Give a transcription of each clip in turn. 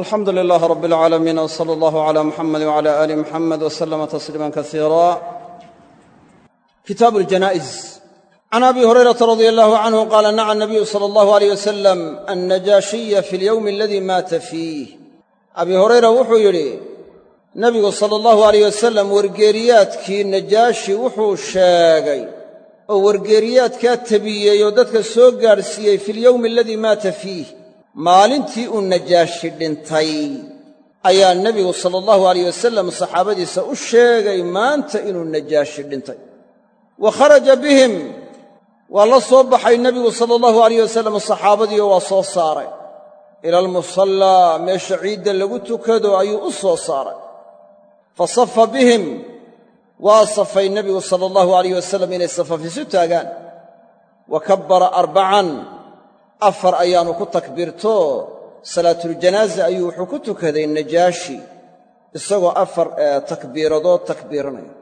alxamdu lilaah rab اlcaalamiin wsala allahu cala muxamed wcala aali muxamed wslama tasliima kasiira kitaabu ljanaa'iz can abi hurayrata radia allahu canhu qaala naca nabiyu sala allahu aleyh wasalam annajaashiya fi lyowmi aladii maata fiih. Abi hurayra wuxuu yidhi nebigu sala allahu aleyh wasalam wargeeriyaadkii najaashi wuxuu sheegay oo wargeeriyaadkaa tabiyey oo dadka soo gaadhsiiyey fi lyowmi aladii maata fiih maalintii uu najaashi dhintay ayaa nebigu sala allahu alayh wasalam saxaabadiisa u sheegay maanta inuu najaashi dhintay. Wa kharaja bihim waa la soo baxay nebigu sala allahu alayh wasalam saxaabadiio waa soo saaray. Ila almusallaa meesha ciidda lagu tukado ayuu u soo saaray. Fa safa bihim waa safay nebigu sala allahu alayh wasalam inay safafisu taagaan. Wa kabbara arbacan afar ayaanu ku takbiirto salaatuljanaaza ayuu wuxuu ku tukaday najaashi isagoo afar takbiiradood takbiiranaya.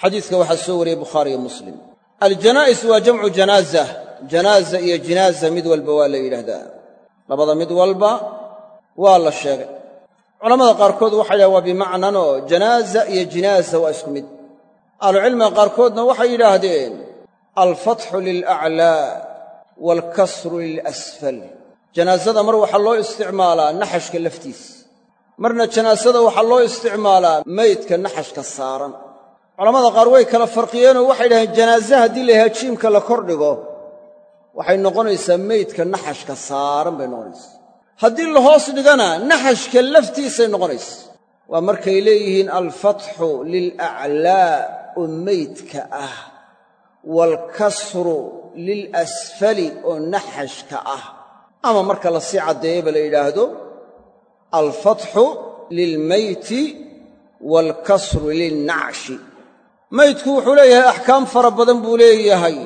Xadiiska waxaa soo wariyey bukhaariyo muslim. Aljanaa'is waa jamcu janaaza. Janaaza iyo jinaaza mid walba waa la yidhaahdaa. Labada mid walba waa la sheegay. Culammada qaarkood waxay yidhahdeen waa bimacnanoo janaaza iyo jinaaza waa isku mid. Ahlucilmiga qaarkoodna waxay yidhaahdeen alfatxu lilaclaa waalkasru lilasfal janaasada mar waxaa loo isticmaalaa naxashka laftiis marna janaasada waxaa loo isticmaalaa maydka naxashka saaran culammada qaar way kala farqiyeenoo waxay yidhahdeen janaaze haddii la yahaa jiimka la kordhigo waxay noqonaysaa meydka naxashka saaran bay noqonaysaa haddii la hoos dhigana naxashka laftiisay noqonaysa waa markay leeyihiin alfatxu lilaclaa oo meydka ah waalkasru lilasfali oo naxashka ah. Ama marka la sii caddeeyaba la yidhaahdo alfatxu lilmeyti waalkasru lilnacshi. Maydku wuxuu leeyahay axkaam fara badan buu leeyahay.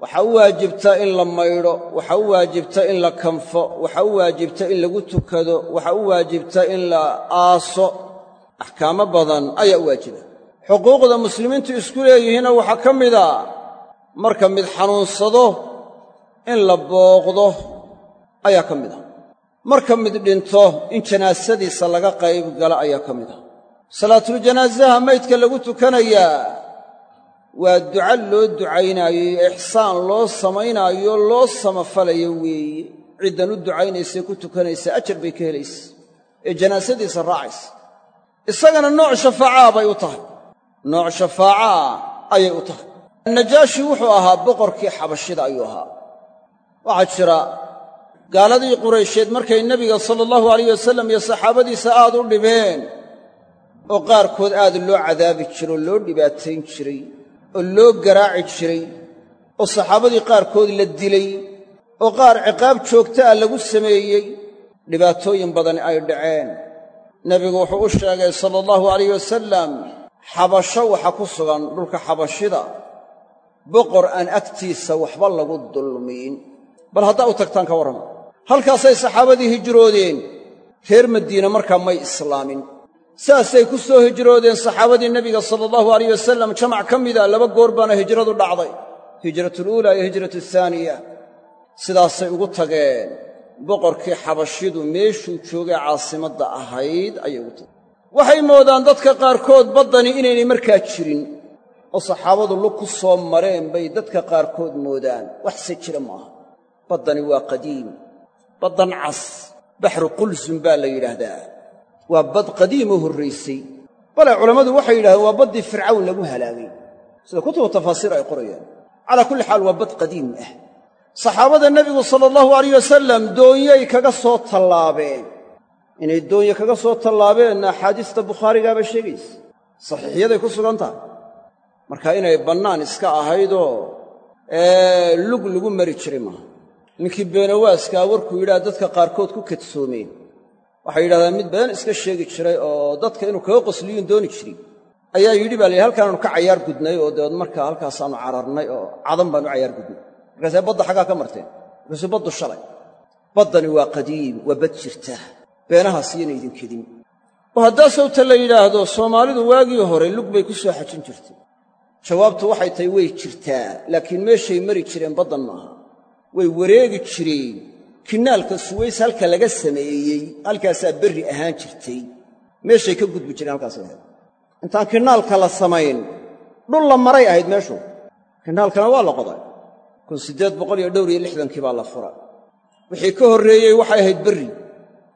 Waxaa u waajibta in la maydho waxaa u waajibta in la kanfo waxaa u waajibta in lagu tukado waxaa u waajibta in la aaso. Axkaamo badan ayaa u waajiba xuquuqda muslimiintu isku leeyihiinna waxaa ka mida marka mid xanuunsado in la booqdo ayaa ka mid ah. Marka mid dhinto in janaasadiisa laga qayb gala ayaa ka mid ah. Salaatuljanaasaha maydka lagu tukanayaa waa duca loo ducaynaayo iyo ixsaan loo samaynaayo loo samafalayo weeye. Ciddan u ducaynaysae ku tukanaysa ajar bay ka helaysa. Ee janaasadiisa raacaysa. Isagana nooc shafaacaa bay u tahay. Nooc shafaacaa ayay u tahay najaashi wuxuu ahaa boqorkii xabashida ayuu ahaa. Waxaa jira gaaladii quraysheed markay nebiga sala allahu alayh wasalam iyo saxaabadiisa aad u dhibeen oo qaarkood aad loo cadaabi jiro oo loo dhibaatayn jiray oo loo garaaci jiray oo saxaabadii qaarkood la dilay oo qaar ciqaab joogta ah lagu sameeyey. Dhibaatooyin badani ay dhaceen. Nebigu wuxuu u sheegay sala allahu alayh wasalam xabasho waxa ku sugan dhulka xabashida boqor aan agtiisa waxba lagu dulmiin. Bal haddaa u tagtaan ka warrama. Halkaasay saxaabadii hijroodeen reer madiine markaa may islaamin. Saasay ku soo hijroodeen saxaabadii nebiga sala allahu alayh wasalam jamac ka mida laba goor baana hijradu dhacday. Hijratuluulaa iyo hijratu ahaaniya sidaasay ugu tageen. Boqorkii xabashidu meeshuu joogay caasimadda ahayd ayay ugu tageen. Waxay moodaan dadka qaarkood baddani inaynay markaa jirin oo saxaabadu lug ku soo mareen bay dadka qaarkood moodaan. Waxse jira maaha. Baddani waa qadiim. Baddan cas baxru qulsum baa la yidhaahdaa. Waa bad qadiimoo horraysay bale culammadu waxay yidhahdeen waa baddii fircawn lagu halaagay. Sida kutubu tafaasiir ay qorayaan. Calaa kulli xaal waa bad qadiim ah. Saxaabada nebigu sala allahu alayh wasalam doonyay kaga soo tallaabeen. Inay doonye kaga soo tallaabeenna axaadiista bukhaarigaaba sheegaysa. Saxiixyaday ku sugan tahay marka inay bannaan iska ahaydoo lug lagu mari jiray maaha. Ninkii beenawaaskaa warkuu yidhaha dadka qaarkood ku kadsoomeen waxay yidhahdaan mid been iska sheegi jiray oo dadka inuu kaga qosliyuun dooni jiray. Ayaa yidhi baa layidhi halkaanaanu ka cayaar gudnay oo dabeed markaa halkaasaannu cararnay oo cadan baanu cayaar gudnay. Markaasee badda xaggaa ka marteen. Markaasuu baddu shalay. Baddani waa qadiim waa bad jirta. Beenahaas iyana idin kedin. Oo haddaa sawta la yidhaahdo soomaalidu waagii hore lug bay ku soo xajin jirtay jawaabtu waxay tahay way jirtaa laakiin meeshay mari jireen baddan maaha. Way wareegi jireen. Kinaalka suways halka laga sameeyey halkaasaa berri ahaan jirtay. Meeshay ka gudbi jireen halkaasay ahayd intaan kinaalka la samayn dhul la maray ahayd meeshu. Kinaalkana waa la qoday. Kun siddeed boqol iyo dhowr iyo lixdankii baa la fura wixii ka horreeyey waxay ahayd berri.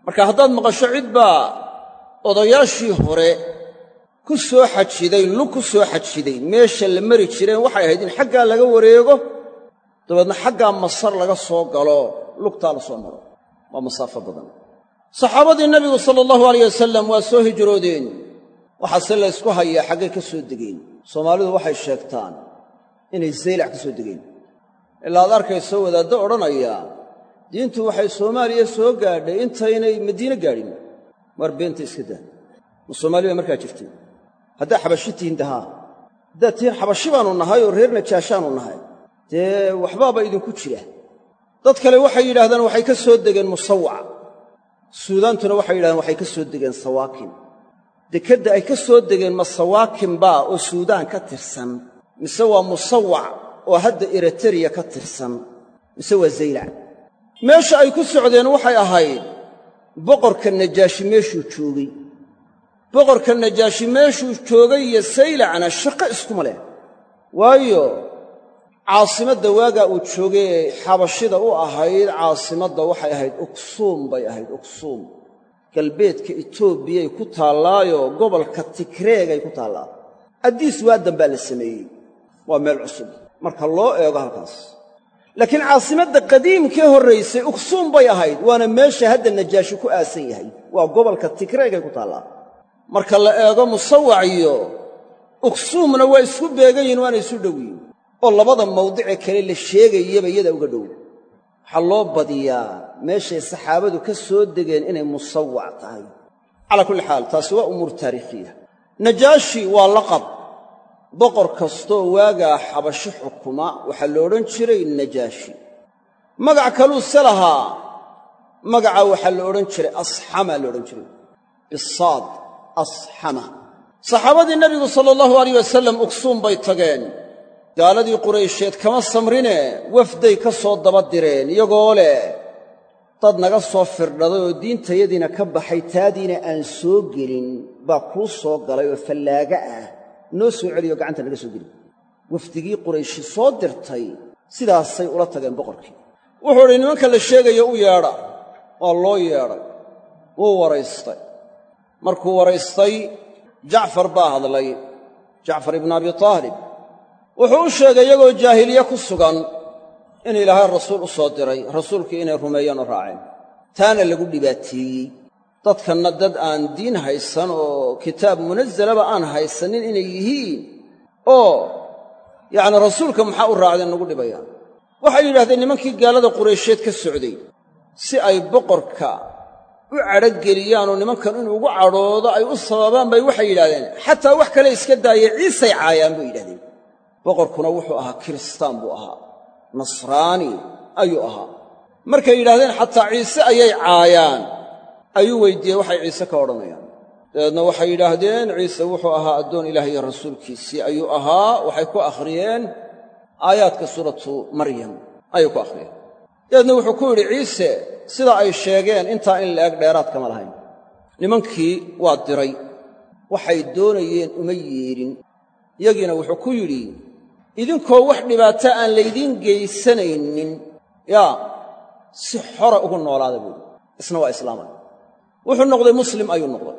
Marka haddaad maqasho cid baa odayaashii hore ku soo xajiday lug ku soo xajiday meesha la mari jireen waxay ahayd in xaggaa laga wareego dabeedna xaggaa masar laga soo galo lugtaa la soo maro. Waa masaafo badan. Saxaabadii nebigu sala allahu alayh wasalam waa soo hijroodeen. Waxaase la ysku hayaa xaggay ka soo degeen. Soomaalidu waxay sheegtaan inay zaylac ka soo degeen. Ilaa ad arkayso wadaaddo odhanaya diintu waxay soomaaliya soo gaadhay intaynay madiine gaadhin. Waar beenta iska daa. Ma soomaali baa markaa jirtay haddaa xabashi tihiin dahaa haddaad tihiin xabashi baannu nahay oo reer najaashaannu nahay. Dee waxbaaba idinku jira. Dad kale waxay yidhahdaan waxay ka soo degeen musawac suudaantuna waxay yidhahdeen waxay ka soo degeen sawaakin. Dekedda ay ka soo degeen ma sawaakinbaa oo suudaan ka tirsan. Mise waa musawac oo hadda eritariya ka tirsan. Mise waa zaylac meesha ay ku socdeen waxay ahayd boqorka najaashi meeshuu joogay boqorka najaashi meeshuu joogay iyo saylacna shaqo iskuma leh. Waayo caasimadda waagaa uu joogay xabashida u ahayd caasimadda waxay ahayd uksuum bay ahayd uksuum galbeedka etoobiyay ku taallaayoo gobolka tigreegay ku taallaa addiis waadan baa la sameeyey. Waa meel cusub. Marka loo eego halkaas. Laakiin caasimadda qadiimkee horraysay uksuum bay ahayd waana meesha hadda najaashi ku aasan yahay. Waa gobolka tigreegay ku taallaa marka la eego musawac iyo uksuumna waa isku beegan yihiin waana isu dhow yihiin oo labada mawdice kale la sheegayaba iyada uga dhow. Waxaa loo badiyaa meeshay saxaabadu ka soo degeen inay musawac tahay. Calaa kulli xaal taasi waa umuur taariikhiya. Najaashi waa laqab. Boqor kastoo waagaa xabashi xukuma waxaa la odhan jiray najaashi. Magac kaluuse lahaa magacaa waxaa la odhan jiray asxama la odhan jiray. Bisaad asxama. Saxaabadii nebigu sala allahu alayh wasalam uksuum bay tageen. Gaaladii quraysheed kama samrine wafday ka soo daba direen iyagoo leh dad naga soo firdhaday oo diintayadiina ka baxay taadiina aan soo gelin baa kuu soo galay oo fallaaga ah. Noo soo celiyo gacanta naga soo geli wafdigii qurayshi soo dirtay sidaasay ula tageen boqorkii. Wuxuu idhi nimanka la sheegayo u yeedha. Waa loo yeedhay wuu waraystay markuu waraystay jacfar baa hadlay jacfar ibnu abi taalib. Wuxuu u sheegay iyagoo jaahiliye ku sugan in ilaahay rasuul u soo diray rasuulkii inay rumeeyeen oo raaceen. Taana lagu dhibaateeyey dadkanna dad aan diin haysan oo kitaab munasalaba aan haysanin inay yihiin oo yacni rasuulka maxaa u raacdeen nagu dhibayaan waxay yidhahdeen nimankii gaalada quraysheed ka socday si ay boqorka u cadhogeliyaan oo nimankan inuu ugu cadhoodo ay u sababaan bay waxay yidhahdeen xataa wax kale iska daaya ciisay caayaan bay yidhahdeen boqorkuna wuxuu ahaa kiristaan buu ahaa nasraani ayuu ahaa. Markay yidhahdeen xataa ciise ayay caayaan ayuu weydiiyey waxay ciise ka odhanayaan. Dabeedna waxay yidhaahdeen ciise wuxuu ahaa addoon ilaah iyo rasuulkiisii ayuu ahaa waxay ku akhriyeen aayaadka suuratu maryam ayay ku akhriyeen dabeedna wuxuu ku yidhi ciise sida ay sheegeen intaa in la-eg dheeraad kama lahayn. Nimankii waa diray waxay doonayeen uma yeedhin. Yagiina wuxuu ku yidhi idinkoo wax dhibaato aan laydiin geysanaynin yaa si xora ugu noolaada buuhi isna waa islaamay. Wuxuu noqday muslim ayuu noqday.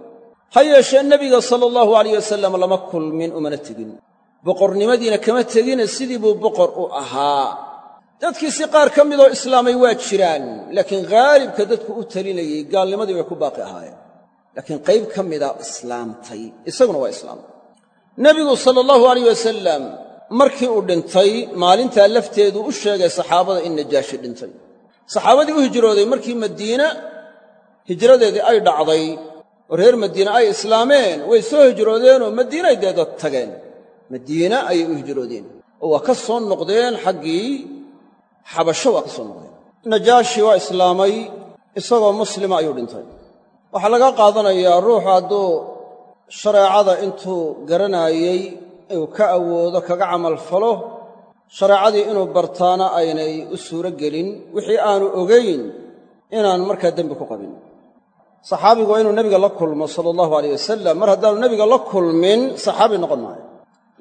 Ha yeeshee nebiga sala allahu alayh wasalam lama kulmin umana tegin. Boqornimadiina kama tegine sidii buu boqor u ahaa dadkiisi qaar ka midoo islaamay waa jiraan laakiin haalibka dadku u talinayey gaalnimadii bay ku baaqi ahaayeen. Laakiin qayb ka mida islaamtay isaguna waa islaamay nebigu sala allahu alayh wasalam markii uu dhintay maalintaa lafteedu u sheegay saxaabada in najaashi dhintay. Saxaabadii u hijrooday markii madiina hijradeedii ay dhacday. Oo reer madiine ay islaameen way soo hijroodeenoo madiinay deeda tageen. Madiina ayay u hijroodeen. Oo waa ka soo noqdeen xaggii xabasho waa ka soo noqdeen najaashi waa islaamay isagoo muslima ayuu dhintay. Waxaa laga qaadanayaa ruuxu hadduu shareecada intuu garanaayey uu ka awoodo kaga camalfalo shareecadii inuu bartaana aynay u suuro gelin wixii aanu ogayn inaan markaa dembi ku qabin. Saxaabigu waa inuu nebiga la kulmo sala allahu aleyh wasalam mar haddaanu nebiga la kulmin saxaabi noqon maayo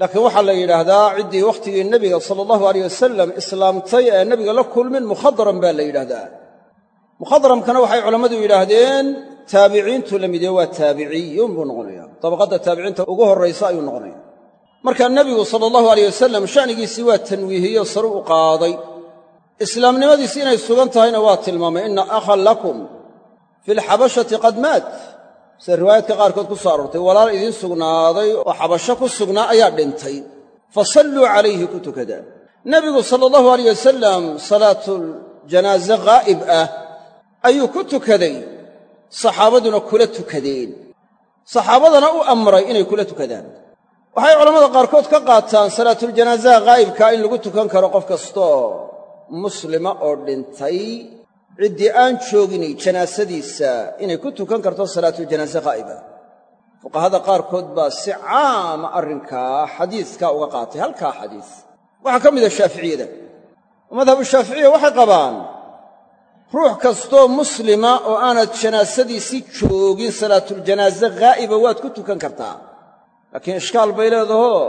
laakiin waxaa la yidhaahdaa ciddii wakhtigii nebiga sala allahu aleyh wasalam islaamtay ee nebiga la kulmin mukhadram baa la yidhaahdaa. Mukhadramkana waxay culammadu yidhaahdeen taabiciintu la midee waa taabiciyuun buu noqonaya dabaqadda taabiciinta ugu horraysa ayuu noqonaya marka nebigu sala allahu aleyh wasalam sha'nigiisii waa tanwiihiyo saru u qaaday. Islaamnimadiisi inay sugan tahayna waa tilmaamay inna akhan lakum fi lxabashati qad maat sida riwaayaadka qaarkood ku soo aroortay walaal idiin sugnaaday oo xabasho ku sugnaa ayaa dhintay. Fa salluu calayhi ku tukada. Nebigu sala allahu aleyh wasalam salaatuljanaaze ghaa'ib ah ayuu ku tukaday. Saxaabaduna kula tukadeen. Saxaabadana u amray inay kula tukadaan. Waxay culammada qaarkood ka qaataan salaatuljanaasaha ghaa'ibkaa in lagu tukan karo qof kastoo muslima oo dhintay ciddii aan joogini janaasadiisa inay ku tukan karto salaatuljanaaze ghaa'ibah fuqahada qaarkood baa si caama arrinkaa xadiiskaa uga qaatay halkaa xadiis. Waxaa ka mida shaaficiyada. Madhabu shaaficiya waxay qabaan ruux kastoo muslima oo aanad janaasadiisii joogin salaatuljanaaze ghaa'iba waad ku tukan kartaa. Laakiin ishkaal bay leedahoo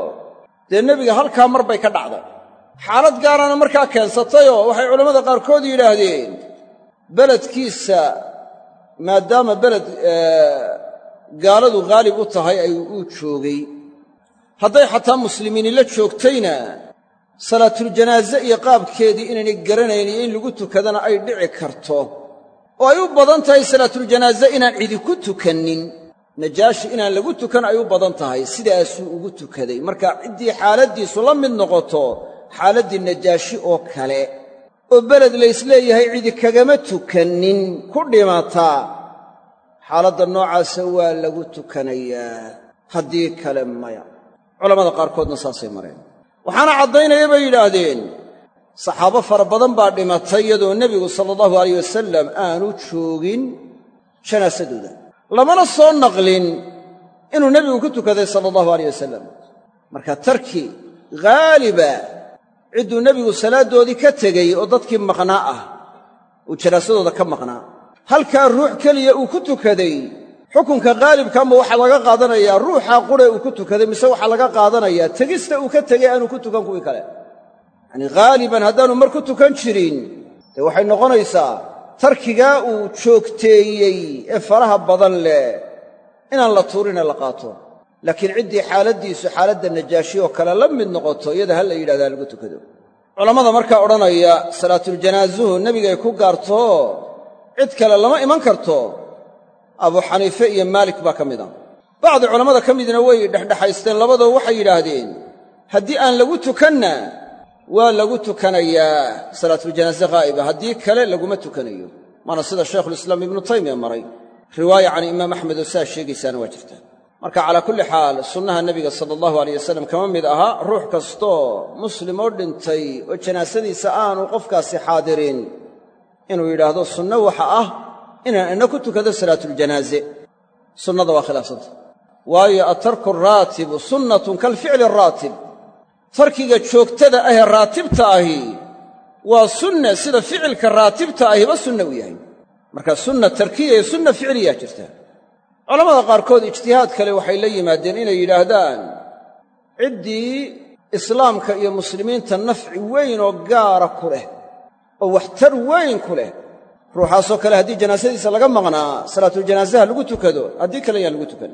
dee nebiga halkaa mar bay ka dhacday. Xaalad gaarana markaa keensatayoo waxay culammada qaarkood yidhaahdeen beledkiisa maadaama beled gaaladu haalib u tahay ay uu joogay. Hadday xataa muslimiini la joogtayna salaatuljanaaze iyo qaabkeedii inaynay garanayn iyo in lagu tukadana ay dhici karto. Oo ay u badan tahay salaatuljanaaze inaan cidi ku tukannin. Najaashi inaan lagu tukan ay u badan tahay sidaasuu ugu tukaday. Marka ciddii xaaladdiisu la mid noqoto xaaladdii najaashi oo kale oo beled laysleeyahay cidi kagama tukannin ku dhimataa xaaladda noocaasa waa lagu tukanayaa haddii kale maya. Culammada qaarkoodna saasay mareen. Waxaana caddaynaya bay yidhaahdeen saxaabo fara badan baa dhimatay iyadoo nebigu sala allahu alayh wasalam aanu joogin janaasadooda. Lamana soo naqlin inuu nebigu ku tukaday sala allahu alayh wasalam marka tarki haaliba cidduu nebigu salaaddoodii ka tegey oo dadkii maqnaa ah uu janaasadooda ka maqnaa. Halkaa ruux keliya uu ku tukaday xukunka haalibkaanba waxaa laga qaadanayaa ruuxaa qure uu ku tukaday mise waxaa laga qaadanayaa tegista uu ka tegey aanu ku tukan kuwii kale. Yacanii haaliban haddaanu mar ku tukan jirin dee waxay noqonaysaa tarkigaa uu joogteeyey ee faraha badan leh inaan la tuurine la qaato laakiin ciddii xaaladdiisu xaaladda najaashi oo kale la mid noqoto iyada ha la yidhahdaa lagu tukado. Culammada markaa odhanaya salaatuljanaazuhu nebigay ku gaarto cid kale lama iman karto. Abu xaniife iyo maalik baa ka mid a. Bacdi culammada ka midna way dhexdhexaysteen labadoo waxay yidhaahdeen haddii aan lagu tukanna waa lagu tukanayaa salaatuljanaaze haa'iba haddii kale laguma tukanayo. Maana sida shaykhulislaam ibnu taymiya maray. Riwaaya can imaam axmed oo saa sheegaysaana waa jirta marka calaa kulli xaal sunnaha nebiga sala allahu alayh wasalam kama mid aha ruux kastoo muslim oo dhintay oo janaasadiisa aanu qofkaasi xaadirin. Inuu yidhaahdo sunno waxa ah inaan ina ku tukado salaatuljanaaze sunnada waa khilaafsanta waayo atarku raatibu sunnatun kalficli araatib tarkiga joogtada ahee raatibta ahi waa sunna sida ficilka raatibta ahiba sunna u yahay. Marka sunna tarkiya iyo sunna ficliyaa jirta culammada qaarkood ijtihaad kale waxay la yimaadeen inay yidhaahdaan ciddii islaamka iyo muslimiinta nafci weyn oo gaara ku leh oo waxtar weyn ku leh ruuxaasoo kale haddii janaasadiisa laga maqnaa salaatuljanaasaha lagu tukado haddii kale yaan lagu tukan.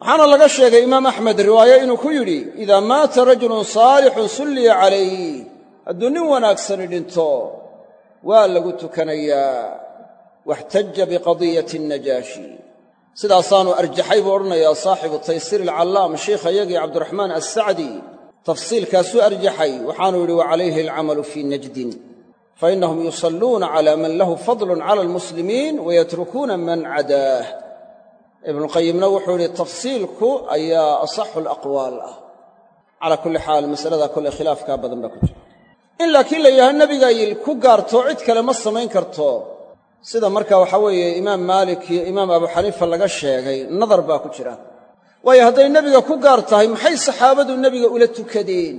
Waxaana laga sheegay imaam axmed riwaaye inuu ku yidhi idaa maata rajulun saalixun sulliya calayh hadduu nin wanaagsani dhinto waa lagu tukanayaa waxtaja biqadiyati annajaashi sidaasaanu arjaxay buu odhanayaa saaxibu taysiir alcallaam sheikha yagii cabdiraxmaan assacdi. Tafsiilkaasuu arjaxay waxaanuu yidhi wa calayhi alcamalu fii najdin. Fainahum yusalluuna cala man lahu fadlun cala almuslimiin wayatrukuuna man cadaah ibnuqayimna wuxuu yidhi tafsiilku ayaa asaxu alaqwaal ah. Calaa kulli xaal masalada kole khilaafkaa badan baa ku jira. In laakiin la yidhaha nebigay ku gaarto cid kale ma samayn karto sida marka waxaa weeye imaam maalik iyo imaam abu xaniifa laga sheegay nadar baa ku jira. Waayo hadday nebiga ku gaar tahay maxay saxaabadu nebiga ula tukadeen?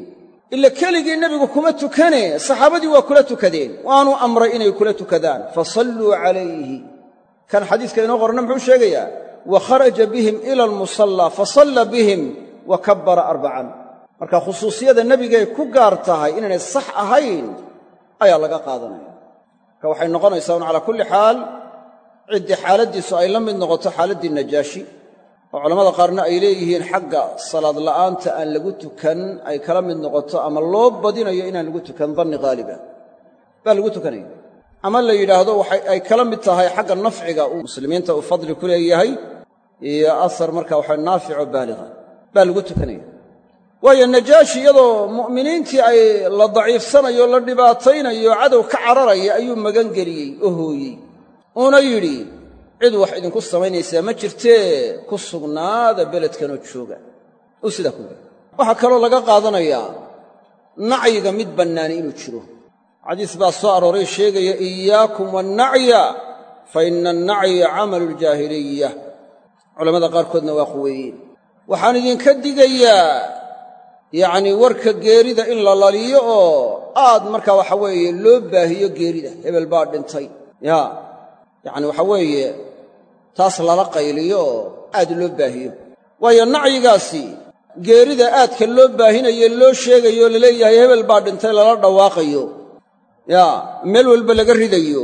Ila keligii nebigu kuma tukane saxaabadii waa kula tukadeen. Waanu amray inay kula tukadaan. Fasalluu calayhi. Kan xadiiska inoo qorna muxuu sheegayaa? Wa kharaja bihim ila almusallaa fasalla bihim wa kabbara arbacan marka khusuusiyada nebigay ku gaar tahay inaynay sax ahayn ayaa laga qaadanaya marka waxay noqonaysaa un calaa kulli xaal ciddii xaaladdiisu ay la mid noqoto xaaladdii najaashi. Oo culammada qaarna ay leeyihiin xagga salaad la'aanta aan lagu tukan ay kala mid noqoto ama loo badinayo inaan lagu tukan danni haaliba baa lagu tukanaya. Ama la yidhaahdo ay kala mid tahay xagga nafciga uu muslimiinta uu fadli ku leeyahay iyo asar marka waxa naafico baaliga. Baa lagu tukanaya waayo najaashi iyadoo mu'miniintii ay la daciifsanayo la dhibaataynayo cadow ka cararaya ayuu magangeliyey oo hooyey. Uuna yidhi cid wax idinku samaynaysaa ma jirtee? Ku sugnaada beledkanoo jooga. Uu sidaa ku yidhi waxaa kaloo laga qaadanayaa nacyiga mid bannaani inuu jiro. Xadiis baa soo arooray sheegaya iyaakum wannacya fa ina annacya camalu ljaahiliya culammada qaarkoodna waa quweeyeen. Waxaan idinka digayaa yacnii warka geerida in la laliyo oo aad markaa waxa weeye loo baahiyo geerida hebel baa dhintay. Yaa yacni waxa weeye taas lala qayliyo oo aad loo baahiyo. Waayo nacyigaasi geerida aadka loo baahinayo loo sheegayo o la leeyahay hebel baa dhintay lala dhawaaqayo. Yaa meel walba laga ridayo.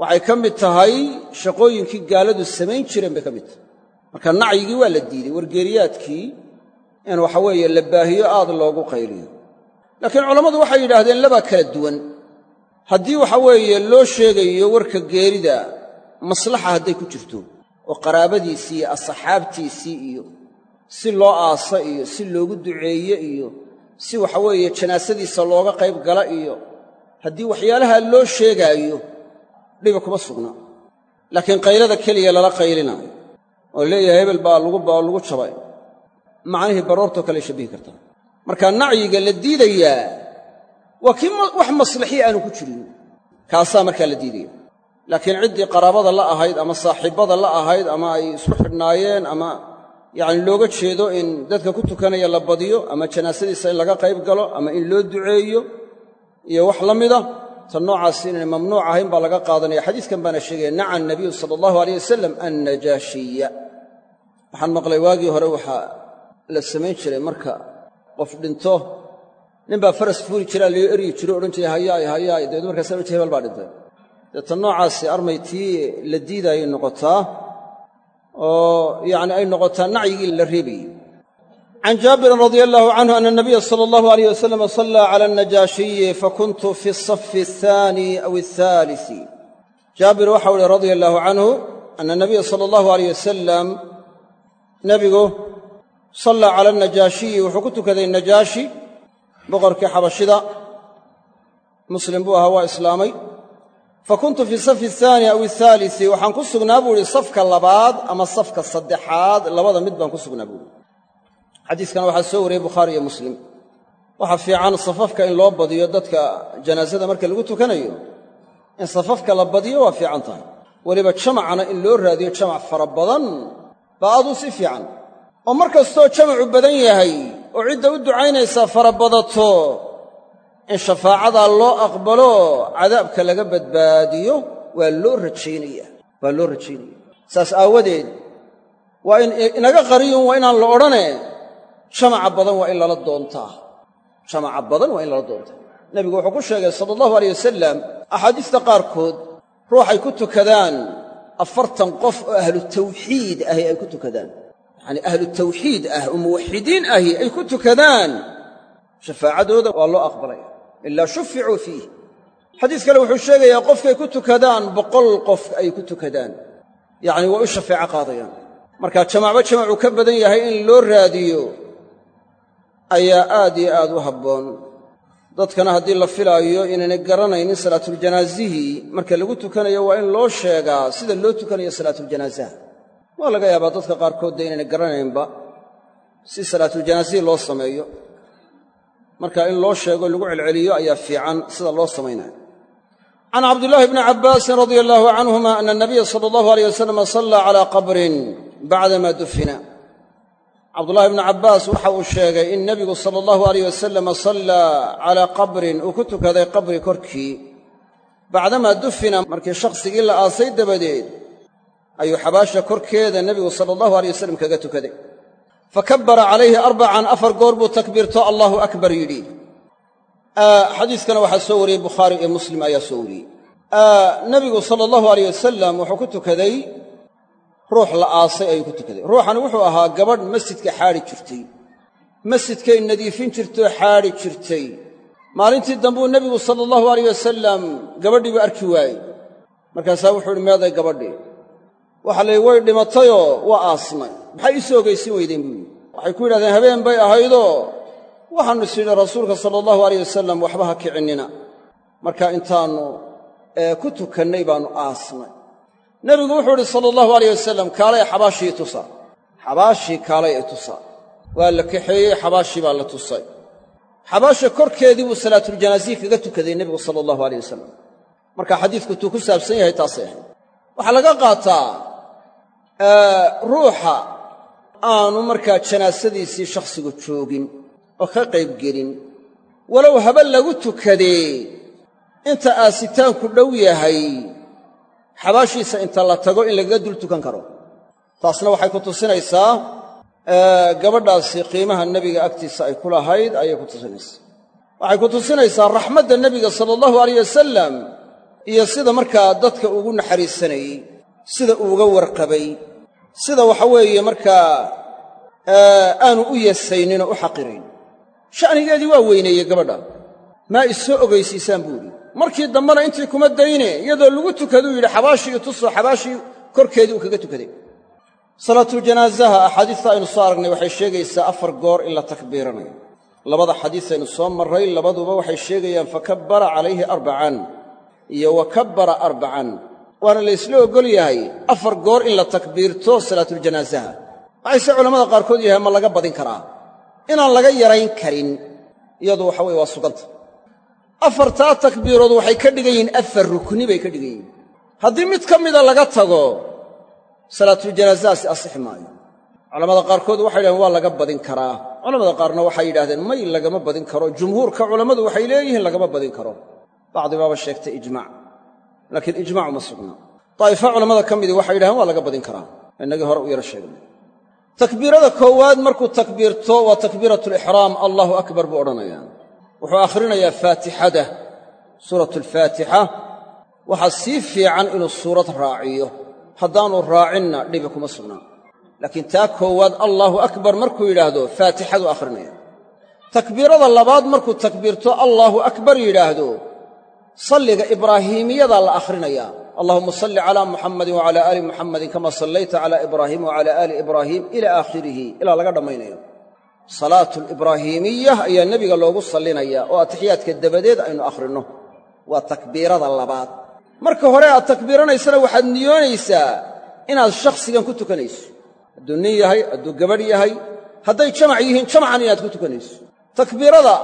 Waxay ka mid tahay shaqooyinkii gaaladu samayn jireen bay ka mid tahay. Marka nacyigii waa la diiday wargeeriyaadkii in waxa weeye la baahiyo aad loogu qayliyo. Laakiin culammadu waxay yidhaahdeen labaa kala duwan. Haddii waxa weeye loo sheegayo warka geerida maslaxa hadday ku jirto oo qaraabadiisii iyo asxaabtiisii iyo si loo aasa iyo si loogu duceeye iyo si waxa weeye janaasadiisa looga qayb gala iyo haddii waxyaalaha loo sheegaayo dhibi kuma sugna. Laakiin qaylada keliya lala qaylinaayo oo leeyahay hebel baa lagu jabay macnihii baroortoo kale shabbihi kartaa. Marka nacyiga la diidayaa waa kii wax maslaxii aanu ku jirin. Kaasaa markaa la diidaya laakiin ciddii qaraabada la ahayd ama saaxiibbada la ahayd ama ay isku xidhnaayeen ama yacni looga jeedo in dadka ku tukanaya la badiyo ama janaasadiisa in laga qayb galo ama in loo duceeyo iyo wax la mida tan noocaasi inaynay mamnuuc ahayn baa laga qaadanaya. Xadiiskan baana sheegaya naca anabiyu sala allahu alayh wasalam annajaashiya waxaan maqlay waagii hore waxaa la samayn jiray marka qof dhinto nin baa faras fuuli jiraa loo eryi jiro odhan jiray hayaay hayaay dabeed markaasa odhan jiray hebel baa dhintay. Dee tan noocaasi armay tii la diidaayay noqotaa oo yacni ay noqotaa nacyigii la reebayey can jaabirin radia allahu canhu ana nabiya sala allahu alayh wasalam sallaa cala annajaashiyi fakuntu fi asafi ahaani aw ahaalisi jaabir waxau uhi radia allahu canhu ana nabiya sala allahu alayh wasalam sallaa cala anajaashiyi wuxuu ku tukaday najaashi boqorkii xabashida. Muslim buu ahaa waa islaamay. Fa kuntu fi safi ahaani aw ahaalisi waxaan ku sugnaa buu ihi safka labaad ama safka saddexaad labada mid baan ku sugnaa buuhi xadiiskana waxaa soo wariyey bukhaari iyo muslim. Waxaa fiican safafka in loo badiyo dadka janaasada marka lagu tukanayo in safafka la badiyo waa fiican tahay. Weliba jamacana in loo raadiyo jamac fara badan baa aduu si fiican oo mar kastoo jamacu badan yahay oo cidda u ducaynaysaa fara badato in shafaacadaa loo aqbalo cadaabka laga badbaadiyo waa loo rajaynaya waa loo rajaynaya saas aawadeed waa in inaga qariyun waa inaan la odhane jamaca badan waa in lala doontaa. Jamaca badan waa in lala doontaa. Nebigu wuxuu ku sheegay sala allahu aleyh wasalam axaadiista qaarkood ruuxay ku tukadaan afartan qof oo ahlu tawxiid ahi ay ku tukadaan yacanii ahlu tawxiid ah oo muwaxidiin ahi ay ku tukadaan. Shafaacadooda waa loo aqbalaya ilaa shuficuu fiih. Xadiis kale wuxuu sheegayaa qofkay ku tukadaan boqol qof ay ku tukadaan. Yacni waa u shafeeco qaadayaan. Marka jamacba jamacuu ka badan yahay in loo raadiyo ayaa aad iyo aad u habboon. Dadkana haddii la filaayo inaynay garanaynin salaatuljanaasihii marka lagu tukanayo waa in loo sheegaa sida loo tukanayo salaatuljanaasaha waa laga yaabaa dadka qaarkood dee inaynay garanaynba si salaatuljanaasihii loo sameeyo. Marka in loo sheego lagu celceliyo ayaa fiican sida loo samaynayo. Can cabdillaahi bni cabbaasin radia allaahu canhuma ana anabiya sala allahu aleyh wasalam sallaa calaa qabrin bacdama dufina. Cabdullaahi ibnu cabbaas waxa uu sheegay in nebigu sala allahu alayh wasalama sallaa calaa qabrin uu ku tukaday qabri korkii. Bacdamaa dufina markii shakhsigii la aasay dabadeed ayuu xabaasha korkeeda nebigu sala allahu alay wasalam kaga tukaday. Fa kabbara calayhi arbacan afar goor buu takbiirto allaahu akbar yidhi. Xadiiskana waxaa soo wariyey bukhaari iyo muslim ayaa soo wariyey. Nebigu sala allahu alayh wasalam wuxuu ku tukaday ruux la aasay ayuu ku tukaday. Ruuxani wuxuu ahaa gabadh masjidka xaadhi jirtay. Masjidkay nadiifin jirtoo xaadhi jirtay. Maalintii dambuu nebigu sala allahu alayh wasalam gabadhiibu arki waayey. Markaasaa wuxuu ihi meeday gabadhii waxaa layihi way dhimatayoo waa aasnay maxay ii soo ogaysin weydeen buu waxay ku yidhahdeen habeen bay ahaydoo waxaannu is yidhi rasuulka sala allahu alayh wasalam waxba ha kicinnina marka intaannu ku tukannay baannu aasnay nebigu wuxuu idhi sala allahu alayh wasalam kaalay xabaashii tusa. Xabaashii kaalay ay tusaa waa la kaxeeyey xabaashii baa la tusay. Xabaasha korkeedii buu salaatuljanaazihi kaga tukaday nebigu sala allahu alayh wasalam marka xadiidku tuu ku saabsan yahay taasay ahayd. Waxaa laga qaataa ruuxa aanu markaa janaasadiisii shakhsigu joogin oo ka qaybgelin walow haba lagu tukadee inta aasitaanku dhow yahay xabaashiisa inta la tago in lagaga dul tukan karo. Taasna waxay ku tusinaysaa gabadhaasi qiimaha nebiga agtiisa ay ku lahayd ayay ku tusinaysaa. Waxay ku tusinaysaa raxmadda nebiga sala allahu alayh wasalam iyo sida markaa dadka ugu naxariisanayey sida uuga warqabay sida waxa weeye markaa aanu u yasayninoo u xaqirayn. Sha'nigeedii waa weyneeyey gabadha. Maa isoo ogaysiisaan buu idhi markii dambena intii kuma dayne iyadoo lagu tukaduu yidhi xabaashii ituso xabaashii korkeedii uu kaga tukaday. Salaatuljanaasaha axaadiista aynu soo aragnay waxay sheegaysaa afar goor in la takbiiranayo. Labada xadiis aynu soo marray labaduba waxay sheegayaan fakabbara calayhi arbacan iyo wa kabbara arbacan waana la ysla oggol yahay afar goor in la takbiirto salaatuljanaasaha waxayse culammada qaarkood yahay ma laga badin karaa. Inaan laga yarayn karin. Iyadu waxa weye waa suganta. Afartaa takbiirood waxay ka dhigan yihiin afar rukni bay ka dhigan yihiin haddii mid ka mida laga tago salaatuljanaasahaasi asixi maayo. Culamada qaarkood waxay yidhahdeen waa laga badin karaa. Culamada qaarna waxay yidhahdeen may lagama badin karo. Jumhuurka culammadu waxay leeyihiin lagama badin karo. Bacdi baaba sheegtay ijmaac laakiin ijmaacu ma sugnaa daa'ifa culammada ka midii waxay yidhahdeen waa laga badin karaa. Innagii hore u yaro sheegnay takbiirada koowaad markuu takbiirto waa takbiiratulixraam allahu akbar buu odhanayaa wuxuu akhrinayaa faatixada suuratu alfaatixa waxaa sii fiican inuu suurad raaciyo. Haddaanu raacinna dhibi kuma sugnaa laakiin taa koowaad allaahu akbar markuu yidhaahdo faatixadu akhrinaya takbiirada labaad markuu takbiirto allaahu akbar yidhaahdo salliga ibraahiimiyadaa la akhrinayaa allahuma salli calaa muxamadin wacalaa aali muxamadin kama sallayta calaa ibraahiima wacalaa aali ibraahiim ilaa aakhirihi ilaa laga dhammaynayo salaatu libraahiimiya ayaa nebiga loogu sallinayaa oo atixiyaadka dabadeed aynu akhrinno. Waa takbiirada labaad. Marka hore aad takbiiranaysana waxaad niyoonaysaa inaad shakhsigan ku tukanayso. Hadduu nin yahay hadduu gabadh yahay hadday jamac yihiin jamacan inaad ku tukanayso. Takbiirada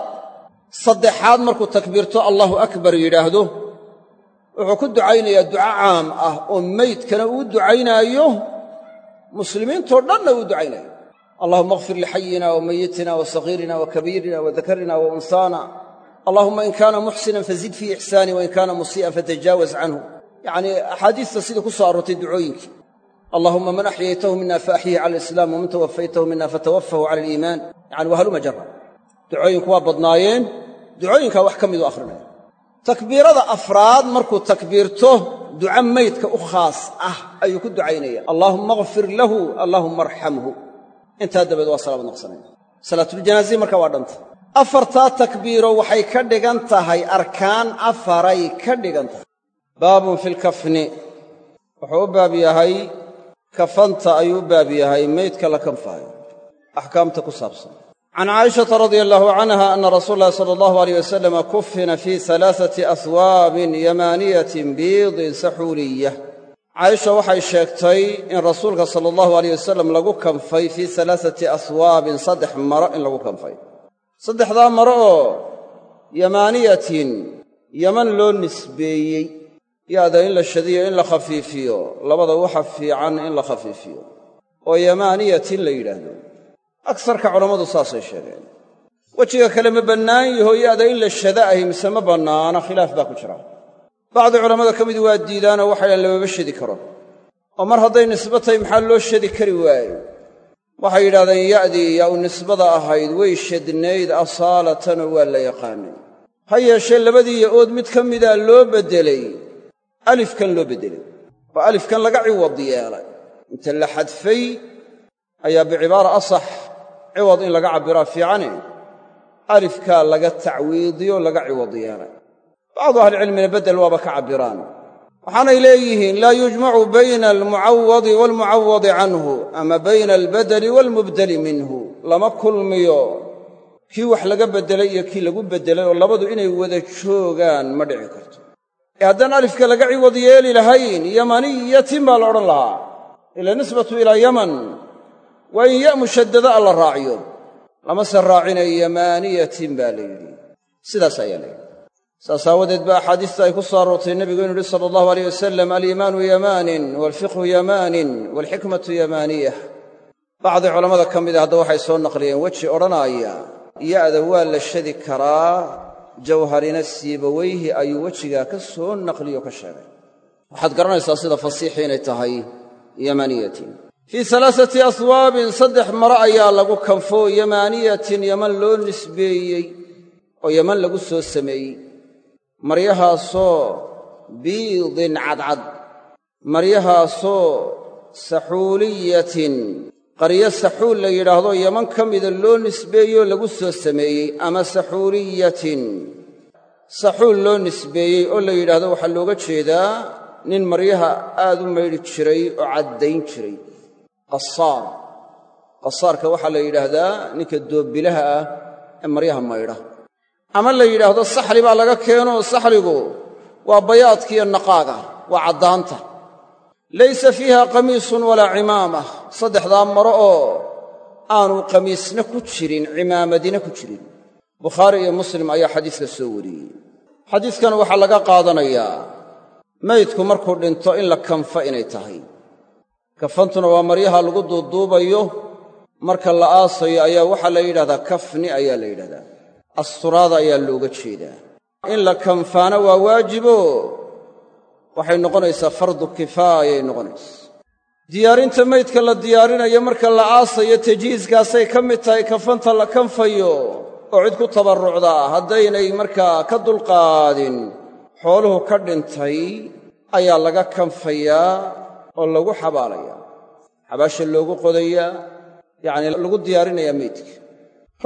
saddexaad markuu takbiirto allaahu akbar yidhaahdo wuxuu ku ducaynayaa duco caam ah oo meydkana uu ducaynaayo muslimiintoo dhanna uu ducaynayo allahuma akfir lixayina wa mayitina wa sagiirina wa kabiirina allahuma in kaana muxsinan fazid fii ixsaani wain kaana musii'an fatajaawaz canhu. Yacnii axaadiista sidii ku soo aroortay ducooyinkii. Allahuma man axyaytahu mina faaxyihi cala alislaam waman tawafaytahu mina fatawaffahu cala aliimaan. Yani wahaluma jara ducooyinku waa badnaayeen ducooyinkaa wax ka miduu akhrinaya. Takbiirada afraad markuu takbiirto duca maydka u khaas ah ayuu ku ducaynaya. Allaahumma akfir lahu allaahumma arxamhu intaa dabeed waa salaamad naqsanaya salaatuljanaazihi marka waa dhanta. Afartaa takbiiro waxay ka dhigan tahay arkaan afaray ka dhigan tahay. Baabun fi lkafni wuxuu u baab yahay kafanta ayuu u baab yahay meydka la kanfaayo. Axkaamta ku saabsan can caa'ishata radia allahu canha ana rasuula llahi sala allahu aleyh wasalama kufina fii alaaati ahwaabin yamaaniyatin biidin saxuuliya caaisha waxay sheegtay in rasuulka sala allahu aleyh wasalam lagu kanfay fii alaaati ahwaabin saddex maro in lagu kanfay saddexdaa maro oo yamaaniyatin yaman loo nisbeeyey yaada in la shadiyo in la khafiifiyo labada waxa fiican in la khafiifiyo oo yamaaniyatin la yidhaahdo agsarka culammadu saasay sheegeen. Wejiga kale ma bannaan yaho ya'da in la shada ahi mise ma bannaana khilaaf baa ku jira. Bacdi culammada ka midi waa diidaanoo waxay dhahan lamama shadi karo oo mar hadday nisbo tahay maxaa loo shadi kari waaye waxay yidhahdeen ya'dii yaa u nisbada ahayd way shadnayd asaalatanoo waa la yaqaanay. Ha yeeshee labadii ya'ood mid ka mida loo beddelay. Alifkan loo beddelay. Oo alifkan laga ciwad yeelay. Inta la xadfay ayaa bicibaara asax ciwad in laga cabbiraa fiicane alifkaa laga tacwiidiyo laga ciwad yeelay. Bacdu ahlicilmina beddel waaba ka cabbiraan. Waxaanay leeyihiin laa yujmacu bayna almucawadi waalmucawadi canhu ama bayna albadeli waalmubdeli minhu. Lama kulmiyo. Kii wax laga beddelay iyo kii lagu beddelay oo labadu inay wada joogaan ma dhici karto. Ee haddaan alifka laga ciwad yeeli lahayn yamaniyatin baa la odhan lahaa. Ila nisbatu ilaa yaman waa in ya mushaddada a la raaciyo lamase raacinayo yamaaniyatin baa la yidhi. Sidaas ayaa la yidhi. Saas aawadeed ba axaadiista ay ku soo aroortay nebigu inu yidhi sala allahu aleyh wasalam aliimaanu yamaanin waalfiqhu yamaanin waalxikmatu yamaaniyah. Bacdi culammada ka mida hadda waxay soo naqliyeen weji odhanaaya ya'da waa la shadi karaa jawharina siibaweyhi ayuu wejigaa ka soo naqliyo ka sheegay. Waxaad garanaysaa sida fasiixi inay tahay yamaaniyatin fii alaasati aswaabin saddex maro ayaa lagu kanfo yamaaniyatin yaman loo nisbeeyey oo yaman lagu soo sameeyey. Maryahaasoo biidin cadcad. Maryahaasoo saxuuliyatin. Qaryo saxuul la yidhaahdo yaman ka mida loo nisbeeyeyoo lagu soo sameeyey ama saxuuliyatin. Saxuul loo nisbeeyey oo la yidhaahdo waxaa looga jeedaa nin maryaha aad u maydhi jiray oo caddayn jiray qasaar. Qasaarka waxaa la yidhaahdaa ninka doobbilaha ah ee maryaha maydha. Ama la yidhaahdo saxli baa laga keeno saxligu waa bayaadkiiyo naqaaga waa caddaanta. Laysa fiiha qamiisun walaa cimaamah. Saddexdaa maro oo aanu qamiisna ku jirin cimaamadina ku jirin. Bukhaari iyo muslim ayaa xadiiska soo wariyey. Xadiiskan waxaa laga qaadanayaa maydku markuu dhinto in la kanfa inay tahay kafantuna waa maryaha lagu duuduubayo. Marka la aasayo ayaa waxaa la yidhahdaa kafni ayaa la yidhahdaa. Asturaada ayaa looga jeedaa. In la kanfaana waa waajibo. Waxay noqonaysaa fardu kifaayay noqonaysa diyaarinta maydka la diyaarinayo marka la aasayo tajiiskaasay ka mid tahay kafanta la kanfayo oo cid ku tabarrucdaa haddaynay markaa ka dulqaadin xooluhu ka dhintay ayaa laga kanfayaa oo lagu xabaalayaa xabaasha loogu qodayaa yacnii lagu diyaarinayaa meydka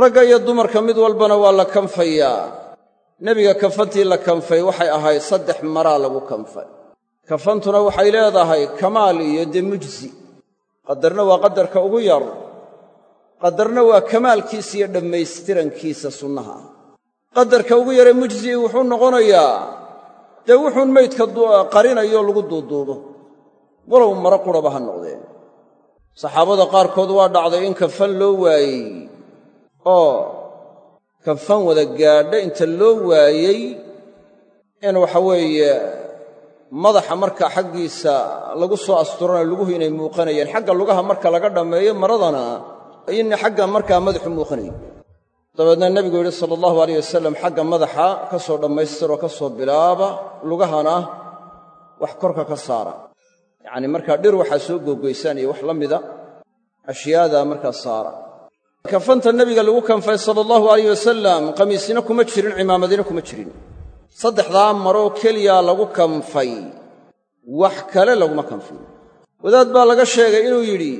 ragga iyo dumarka mid walbana waa la kanfayaa nebiga kafantii la kanfay waxay ahayd saddex maraa lagu kanfay. Kafantuna waxay leedahay kamaal iyo dee mujsi qadarna waa qadarka ugu yar. Qadarna waa kamaalkiisa iyo dhammaystirankiisa sunnaha. Ah qadarka ugu yare mujsii wuxuu noqonayaa dee wuxuun maydka qarinayo lagu duuduubo walow maro quraba ha noqdeen. Saxaabada qaarkood waa dhacday in kafan loo waayey oo kafan wada gaadha inta loo waayey in waxa weeye madaxa markaa xaggiisa lagu soo asturanayo luguhu inay muuqanayeen. Xagga lugaha marka laga dhammeeyo maradana in xagga markaa madaxu muuqanayo dabeedna nebigu yidhi sala allahu alayh wasalam xagga madaxa ka soo dhammaystiroo ka soo bilaaba lugahana wax korka ka saara yacni markaa dhir waxaa soo googoysaan iyo wax la mida ashyaada markaa saara. Kafanta nebiga lagu kanfay sala allahu alayh wasalam qamiisina kuma jirin cimaamadina kuma jirin. Saddexdaa maroo keliyaa lagu kanfay wax kale laguma kanfin. Wadaad baa laga sheegay inuu yidhi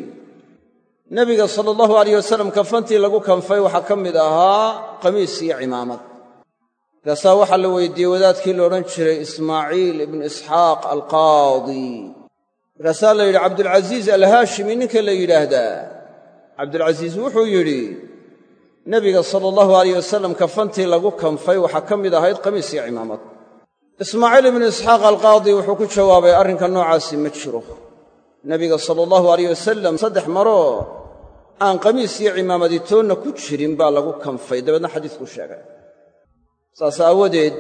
nebiga sala allahu alayh wasalam kafantii lagu kanfay waxaa ka mid ahaa qamiis iyo cimaamad. Markaasaa waxaa la weydiiyey wadaadkii la odhan jiray ismaaciil ibnu isxaaq alqaadi markaasaa la yidhi cabdulcasiis alhaashimi ninka la yidhaahdaa cabdulcasiis wuxuu yidhi nebiga sala allahu alayh wasalam kafantii lagu kanfay waxaa ka mid ahayd qamiis iyo cimaamad. Ismaaciil ibnu isxaaq alqaadi wuxuu ku jawaabay arrinka noocaasi ma jiro. Nebiga sala allahu alayh wasalam saddex maroo aan qamiis iyo cimaamadi toonna ku jirin baa lagu kanfay. Dabeedna xadiisku sheegay. Saas aawadeed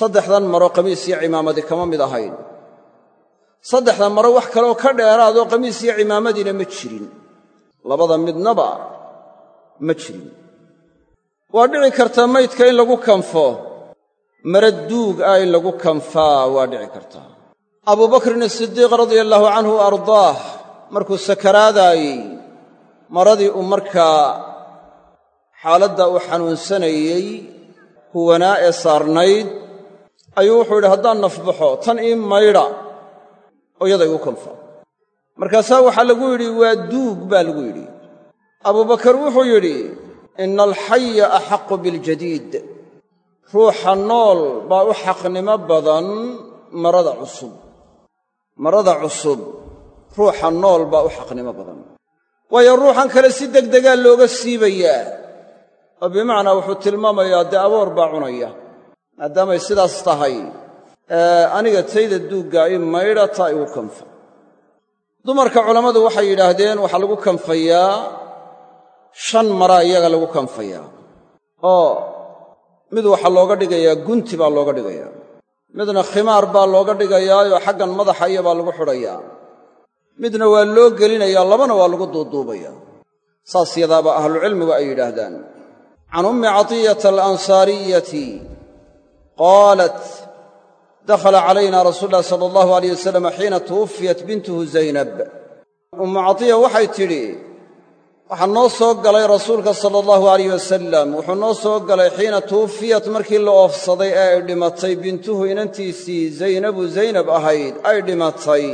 saddexdan maro qamiis iyo cimaamadi kama mid ahayn saddexda maro wax kaleoo ka dheeraadoo qamiis iyo cimaamadiina ma jirin. Labada midnaba ma jirin. Waa dhici kartaa maydka in lagu kanfo mara duug ah in lagu kanfaa waa dhici kartaa abubakrin asidiiq radia allaahu canhu ardaah markuu sakaraadaayey maradii uu markaa xaaladda uu xanuunsanayey huwanaa ee saarnayd ayuu wuxuu yidhi haddaan nafbaxo tan ii maydha oo yada igu kanfa markaasaa waxaa lagu yidhi waa duug baa lagu yidhi. Abubakar wuxuu yidhi ina alxaya axaqu biljadiid ruuxa nool baa u xaqnimo badan marada cusub. Marada cusub ruuxa nool baa u xaqnimo badan. Waayo ruuxan kale si degdegaa looga siibayaa oo bimacnaa wuxuu tilmaamayaa dee aboor baa cunaya. Maadaamay sidaas tahay aniga tayda duuggaa i maydha taa igu kanfa. Dumarka culammadu waxay yidhaahdeen waxaa lagu kanfayaa shan maraa iyaga lagu kanfayaa. Oo mid waxaa looga dhigayaa gunti baa looga dhigayaa. Midna khimaar baa looga dhigayaayoo xaggan madaxa iyo baa lagu xidhayaa midna waa loo gelinayaa labana waa lagu duuduubayaa. Saas yadaaba ahlucilmigu ay yidhaahdaan. Can ummi catiyata alansaariyati qaalat dakhala calayna rasuulu ulahi sala allahu alayh wasalam xiina tuwufiyat bintuhu zaynab ummu catiya waxay tidhi waxaa noo soo galay rasuulka sala allahu alayh wasalam wuxuu noo soo galay xiina tuwufiyat markii la oofsaday ee ay dhimatay bintuhu inantiisii zaynabu zaynab ahayd ay dhimatay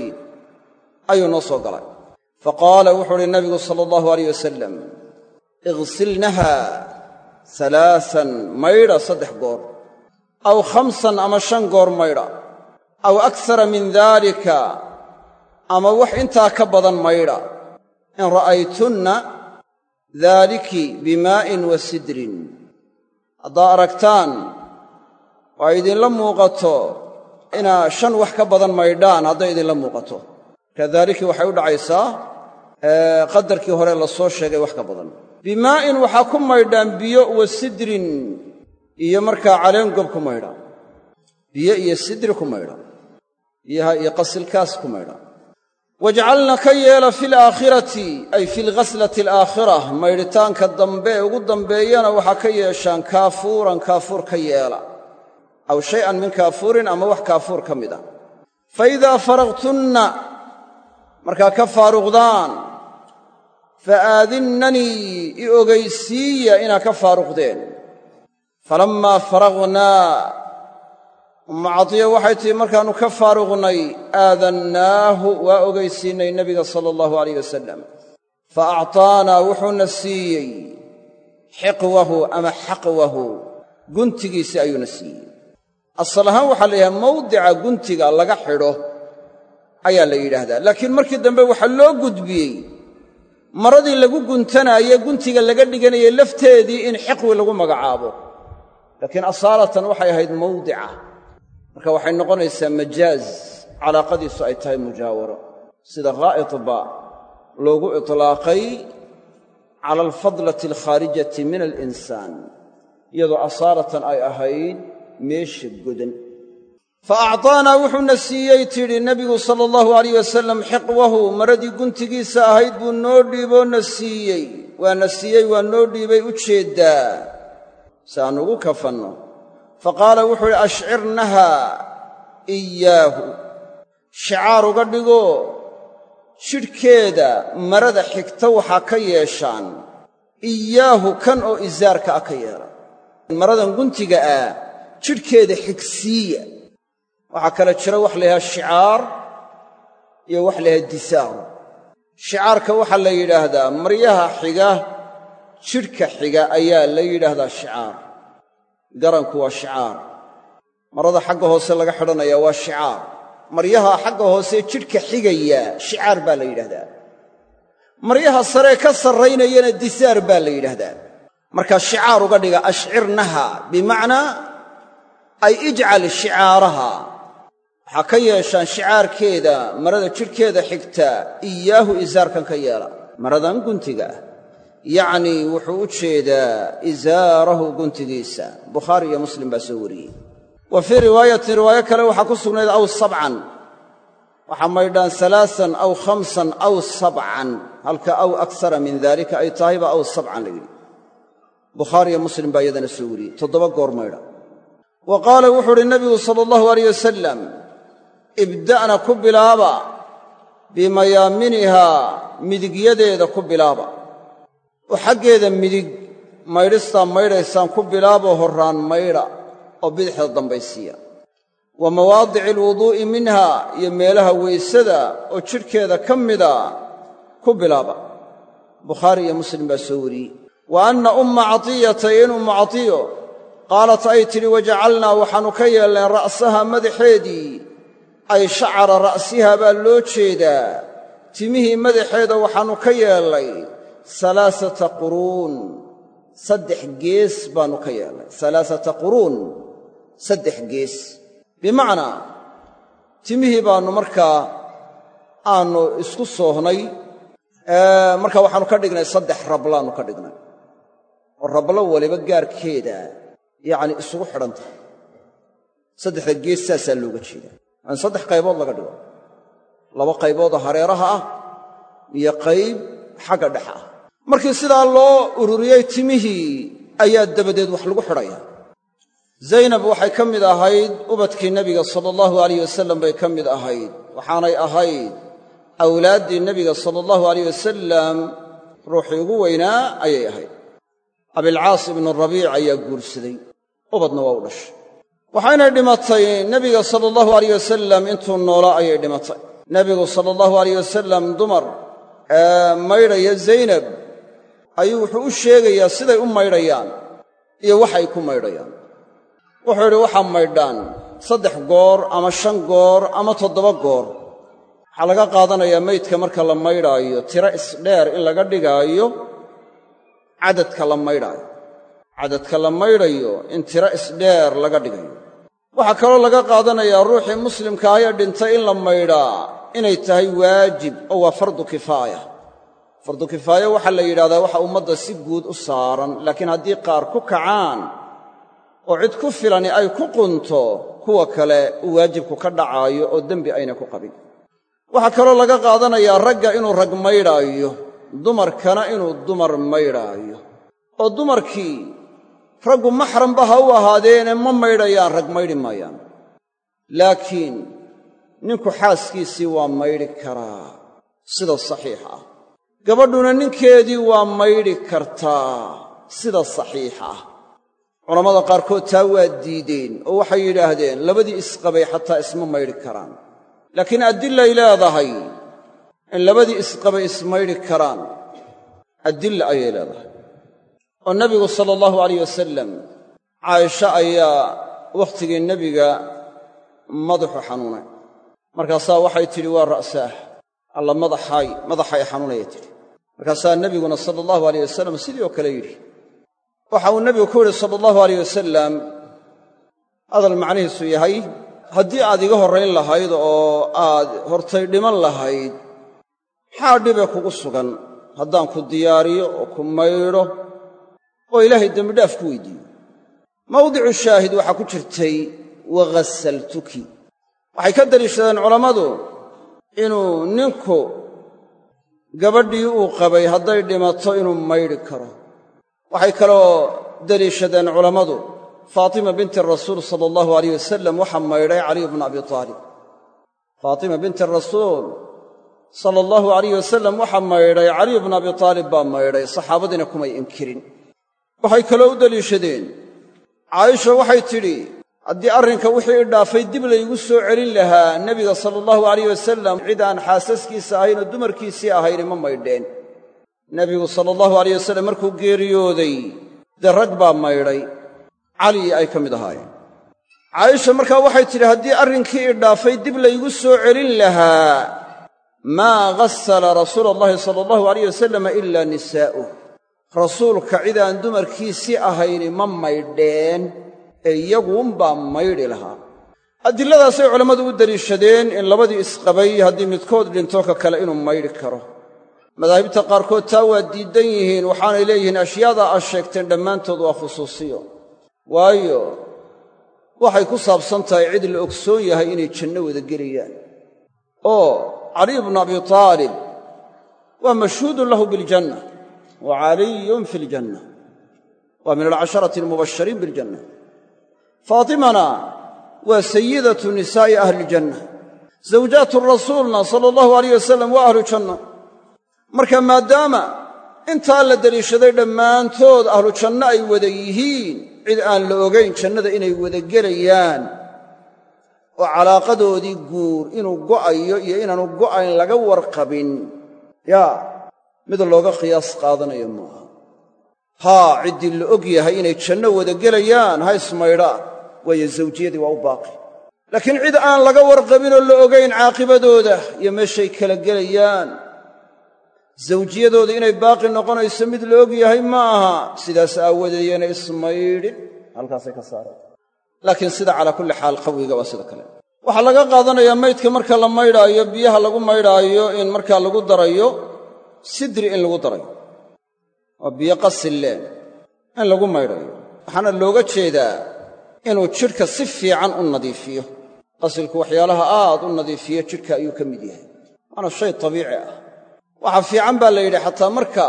ayuu noo soo galay fa qaala wuxuu uhi nabigu sala allahu alayh wasalam igsilnaha halaasan maydha saddex goor aw khamsan ama shan goor maydha aw aksara min daalika ama wax intaa ka badan maydha in ra'aytunna daaliki bimaa'in wa sidrin. Haddaa aragtaan oo ay idinla muuqato inaa shan wax ka badan maydhaan hadday idinla muuqato. Marka daaliki waxay u dhacaysaa qadarkii hore la soo sheegay wax ka badan. Bimaa'in waxaa ku maydhaan biyo wa sidrin iyo markaa caleengob ku maydha. Biyo iyo sidri ku maydha. Biyaha iyo qasilkaas ku maydha. Wajcalna ka yeela fi alaakhirati ay fi lghaslati alaakhira maydhitaanka dambe ee ugu dambeeyana waxaa ka yeeshaan kaafuuran kaafuur ka yeela. Aw shay'an min kaafuurin ama wax kaafuur ka mid ah. Fa idaa faragtunna markaa ka faaruqdaan fa aadinnanii i ogaysiiya inaa ka faaruqdeen falammaa faragnaa ummu cadiya waxay tihi markaannu ka faaruqnay aadannaahu waa ogaysiinnay nebiga sala allahu alayh wasalam fa actaanaa wuxuuna siiyey xiqwahu ama xaqwahu guntigiisi ayuuna siiyey asal ahaan waxaa la yidhaha mawdica guntiga laga xidho ayaa la yidhaahdaa laakiin markii dambe waxaa loo gudbiyey maradii lagu guntanaaye guntiga laga dhiganayay lafteedii in xiqwi lagu magacaabo laakiin asaalatan waxay ahayd mawdica. Marka waxay noqonaysaa majaaz calaaqadiisu ay tahay mujaawaro. Sida ghaa'itba loogu itlaaqay cala alfadlati alkhaarijati min alinsaan iyadoo asaalatan ay ahayd meesha godan. Fa actaanaa wuxuuna siiyey tidhi nebigu sala allahu alayh wasalam xiqwahu maradii guntigiisa ahayd buu noo dhiiboona siiyey. Waana siiyey waa noo dhiibay u jeeddaa si aan ugu kafanno. Fa qaala wuxuu idhi ashcirnaha iyaahu. Shicaar uga dhigo jidhkeeda marada xigta waxaa ka yeeshaan iyaahu kan oo isaarka ah ka yeela. Maradan guntiga ah jidhkeeda xigsiiya. Waxaa kale jira wax la shicaar iyo wax la disaaru. Shicaarka waxaa la yidhaahdaa maryaha xiga jidhka xiga ayaa la yidhaahdaa shicaar. Garanku waa shicaar. Marada xagga hoose laga xidhanaya waa shicaar. Maryaha xagga hoose jidhka xigaya shicaar baa la yidhahdaa maryaha saree ka sarraynayana disaar baa la yidhaahdaa. Markaa shicaar uga dhiga ashcirnaha bimacnaa ay ijcal shicaaraha. Waxaa ka yeeshaan shicaarkeeda marada jidhkeeda xigta iyaahu isaarkan ka yeela maradan guntiga ah yacnii wuxuu u jeedaa isaarahu guntigiisa bukhaari iyo muslim baa soo wariyey. Wa fii riwaayatin riwaayo kale waxaa ku sugnayd aw sabcan. Waxaa maydhaan salaasan aw khamsan aw sabcan. Halka aw aksara min daalika ay tahayba aw sabcan la yidhi. Bukhaariyo muslim baa iyadana soo wariyey. Toddoba goor maydha. Wa qaala wuxuu uhi nabigu sala allahu alayh wasalam ibda'na ku bilaaba bimayaaminihaa midigyadeeda ku bilaaba oo xaggeeda midig maydhistaa maydhaysaan ku bilaaboo horraan maydha oo bidixda dambaysiiya. Wa mawaadici alwuduu'i minha iyo meelaha weysada oo jidhkeeda ka mida ku bilaaba. Bukhaari iyo muslim baa soo wariyey. Wa anna umma catiyata in ummu catiyo qaalat ay tidhi wajacalnaa waxaannu ka yeelnay ra'saha madaxeedii ay shacara ra'siha baa loo jeedaa. Timihii madaxeeda waxaannu ka yeelnay salaasata quruun saddex gees baannu ka yeelnay. Salaasata quruun saddex gees. Bimacnaa timihii baannu markaa aannu isku soohnay marka waxaannu ka dhignay saddex rablaannu ka dhignay. Oo rablo waliba gaarkeeda yacni isugu xidhan tahay. Saddexda gees saasaa looga jeedaa. In saddex qaybood laga dhigo. Laba qayboodoo hareeraha ah iyo qayb xagga dhex ah markii sidaa loo ururiyey timihii ayaa dabadeed wax lagu xidhaya. Zaynab waxay ka mid ahayd ubadkii nebiga sala allahu alayh wasalam bay ka mid ahayd. Waxaanay ahayd awlaaddii nebiga sala allahu alayh wasalam ruuxii ugu weynaa ayay ahayd. Abilcaas ibnu rabiic ayaa guursaday ubadna waa u dhashay. Waxaynay dhimatay nebiga sala allahu alayh wasalam intuu noolaa ayay dhimatay. Nebigu sala allahu alayh wasalam dumar maydhaya zaynab ayuu wuxuu u sheegayaa siday u maydhayaan iyo waxay ku maydhayaan. Wuxuu yidhi waxaa maydhaan saddex goor ama shan goor ama toddoba goor. Waxaa laga qaadanayaa maydka marka la maydhaayo tiro isdheer in laga dhigaayo cadadka la maydhaayo. Cadadka la maydhayo in tiro isdheer laga dhigayo. Waxaa kaloo laga qaadanayaa ruuxii muslimka ahee dhintay in la maydhaa inay tahay waajib oo waa fardu kifaaya fardu kifaaya waxaa la yidhahdaa waxa ummadda si guud u saaran laakiin haddii qaar ku kacaan oo cid ku filani ay ku qunto kuwa kale uu waajibku ka dhacaayo oo dembi ayna ku qabin. Waxaa kaloo laga qaadanayaa ragga inuu rag maydhaayo dumarkana inuu dumar maydhaayo. Oo dumarkii raggu maxramba ha u ahaadeene ma maydhayaan rag maydhi maayaan. Laakiin ninku xaaskiisii waa maydhi karaa sida saxiixa ah gabadhuna ninkeedii waa maydhi kartaa sida saxiixa ah. Culammada qaarkood taa waa diideen oo waxay yidhaahdeen labadii isqabay xataa isma maydhi karaan. Laakiin addilay leedahay in labadii isqabay ismaydhi karaan adilla ayay leedahay. Oo nebigu sala allahu alayh wasalam caaisha ayaa wakhtigii nebiga madaxu xanuunay. Markaasaa waxay tidhi waa ra'saah alla madaxay madaxay xanuunaya tidhi markaasaa nebiguna sala allahu alayh wasalam sidii oo kale yidhi waxa uu nebigu ku yidhi sala allahu alayh wasalam hadal macnihiisu yahay haddii aad iga horrayn lahayd oo aad hortay dhiman lahayd maxaa dhibe kugu sugan? Haddaan ku diyaariyo oo ku maydho oo ilaahay dembidhaaf ku weydiiyo. Mawdicu shaahid waxaa ku jirtay waghasaltuki waxay ka daliishadeen culammadu inuu ninku gabadhii uu qabay hadday dhimato inuu maydhi karo. Waxay kaloo deliishadeen culammadu faatima binti rasuul sala allahu alayh wasalam waxaa maydhay caliy bnu abi aalib faatima binti rasuul sala allahu alayh wasalam waxaa maydhay caliy bnu abi aalib baa maydhay saxaabadiina kumay inkirin. Waxay kaloo u deliishadeen. Caaisha waxay tidhi haddii arrinka wixii dhaafay dib laygu soo celin lahaa nebiga sala allahu alayh wasalam cid aan xaasaskiisa ahayn oo dumarkiisii ahayni ma maydheen. Nebigu sala allahu alayh wasalam markuu geeriyooday dee rag baa maydhay. Cali ay ka mid ahaayeen. Caaisha markaa waxay tidhi haddii arrinkii i dhaafay dib laygu soo celin lahaa maa ghasala rasuula allahi sala allahu alayh wasalam ilaa nisaa'uh rasuulka cid aan dumarkiisii ahayni ma maydheen ee iyaguunbaa maydhi lahaa. Adiladaasay culammadu u deliishadeen in labadii isqabay haddii midkood dhinto ka kale inuu maydhi karo. Madaahibta qaarkood taa waa diiddan yihiin waxaanay leeyihiin ashyaadaa aad sheegteen dhammaantood waa khusuusiyo. Waayo waxay ku saabsan tahay cid la ogsoon yahay inay janno wada gelayaan. Oo caliy bnu abi taalib waa mashhuudun lahu biljanna wa caliyun fi ljanna waa min alcasharati almubashariin biljanna faatimana waa sayidatu nisaa'i ahli iljanna zawjaatu rasuulna sala allahu alayh wasalam waa ahlu janna marka maadaama intaa la deliishaday dhammaantood ahlu janno ay wada yihiin cid aan la ogayn jannada inay wada gelayaan oo calaaqadoodii guur inuu go'ayo iyo inaanu go'ayn laga warqabin yaa mid looga qiyaas qaadanayo maaha. Haa ciddii la og yahay inay janno wada gelayaan ha waayo zawjiyadii waa u baaqi. Laakiin cid aan laga warqabinoo la ogayn caaqibadooda iyo meeshay kala gelayaan zawjiyadooda inay baaqi noqonayso mid la og yahay ma aha. Sidaas aawadeed yana ismaydhin halkaasay ka saareen. Laakiin sida calaa kulli xaal qawiga waa sida kale. Waxaa laga qaadanayaa maydka marka la maydhaayo biyaha lagu maydhaayo in markaa lagu darayo sidri in lagu darayo. Waa biyo qasilleen in lagu maydhayo waxaana looga jeedaa inuu jidhka si fiican u nadiifiyo. Qasilku waxyaalaha aad u nadiifiyo jidhka ayuu ka mid yahay. Waana shay tabiici ah. Waxaa fiican baa la yidhi xataa marka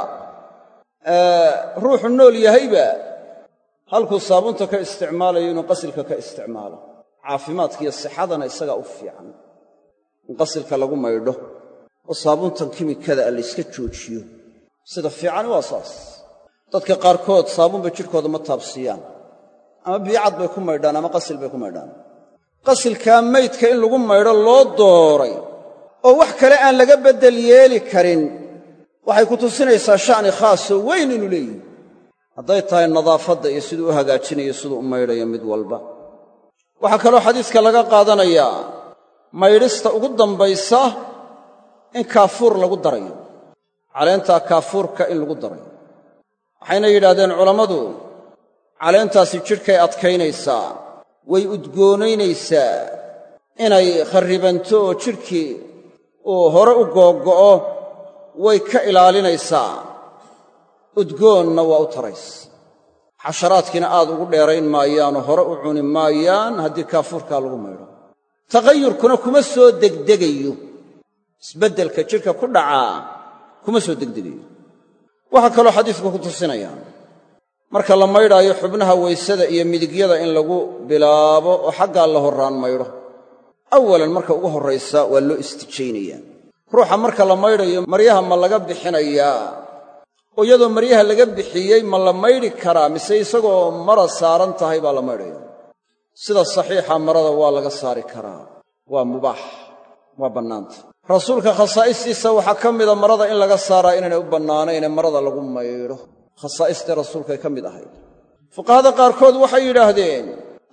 ruuxu nool yahayba halkuu saabuunta ka isticmaalayo inuu qasilka ka isticmaalo. Caafimaadkiiyo sixadana isagaa u fiican. In qasilka lagu maydho oo saabuuntan kimikada a layska joojiyo. Sida fiicani waa saas. Dadka qaarkood saabuunbay jidhkooda ma taabsiiyaan ama biyocad bay ku maydhaan ama qasil bay ku maydhaan. Qasilkaa maydka in lagu maydho loo dooray oo wax kale aan laga beddel yeeli karin waxay ku tusinaysaa sha'ni khaasoo weyn inuu leeyihi hadday tahay nadaafadda iyo siduu u hagaajinayo siduu u maydhayo mid walba. Waxaa kaloo xadiiska laga qaadanayaa maydhista ugu dambaysa in kaafuur lagu darayo caleentaa kaafuurka in lagu darayo. Waxayna yidhaahdeen culammadu caleentaasi jidhkay adkaynaysaa way udgoonaynaysaa inay kharribanto oo jidhkii uu hore u googo'o way ka ilaalinaysaa. Udgoonna waa u tarays. Xasharaadkiina aad ugu dheerayn maayaanoo hore u cuni maayaan haddii kaafuurkaa lagu maydho. Taqayurkuna kuma soo degdegayo. Isbeddelka jidhka ku dhacaa kuma soo degdegayo. Waxaa kaloo xadiisku ku tusinaya marka la maydhaayo xubnaha weysada iyo midigyada in lagu bilaabo oo xaggaa la horraan maydho awalan marka ugu horraysa waa loo istijaynayaa. Ruuxa marka la maydhayo maryaha ma laga bixinayaa? Oo iyadoo maryaha laga bixiyey ma la maydhi karaa? Mise isagoo mara saaran tahay baa la maydhaya sida saxiixa marada waa laga saari karaa. Waa mubaax waa bannaanta. Rasuulka khasaa'istiisa waxaa ka mida marada in laga saaraa inaynay u bannaanayne marada lagu maydho khasaa'istii rasuulkay ka mid ahayd. Fuqahada qaarkood waxay yidhaahdeen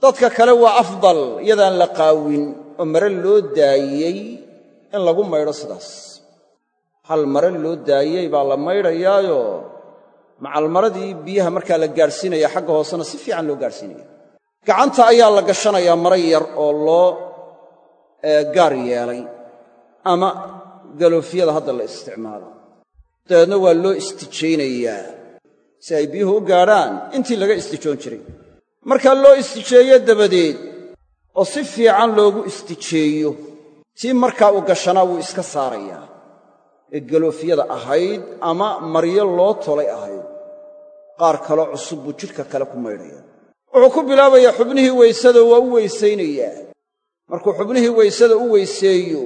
dadka kale waa afdal iyadaan la qaawin oo mare loo daayey in lagu maydho sidaas. Hal mare loo daayey baa la maydhayaayo. Macalmaradii biyaha markaa la gaadhsiinaya xagga hoosena si fiican loo gaadhsiinaya gacanta ayaa la gashanayaa mara yar oo loo gaar yeelay ama galoofyada hadda la isticmaalo. Dabeedna waa loo istijaynayaa si ay biyuhu u gaadhaan intii laga istijoon jiray. Markaa loo istijeeyo dabadeed oo si fiican loogu istijeeyo tii markaa uu gashanaa wuu iska saarayaa. Ee galoofyada ahayd ama maryo loo tolay ahayd qaar kaloo cusub buu jidhka kale ku maydhaya. Wuxuu ku bilaabayaa xubnihii weysada waa u weysaynayaa. Markuu xubnihii weysada u weyseeyo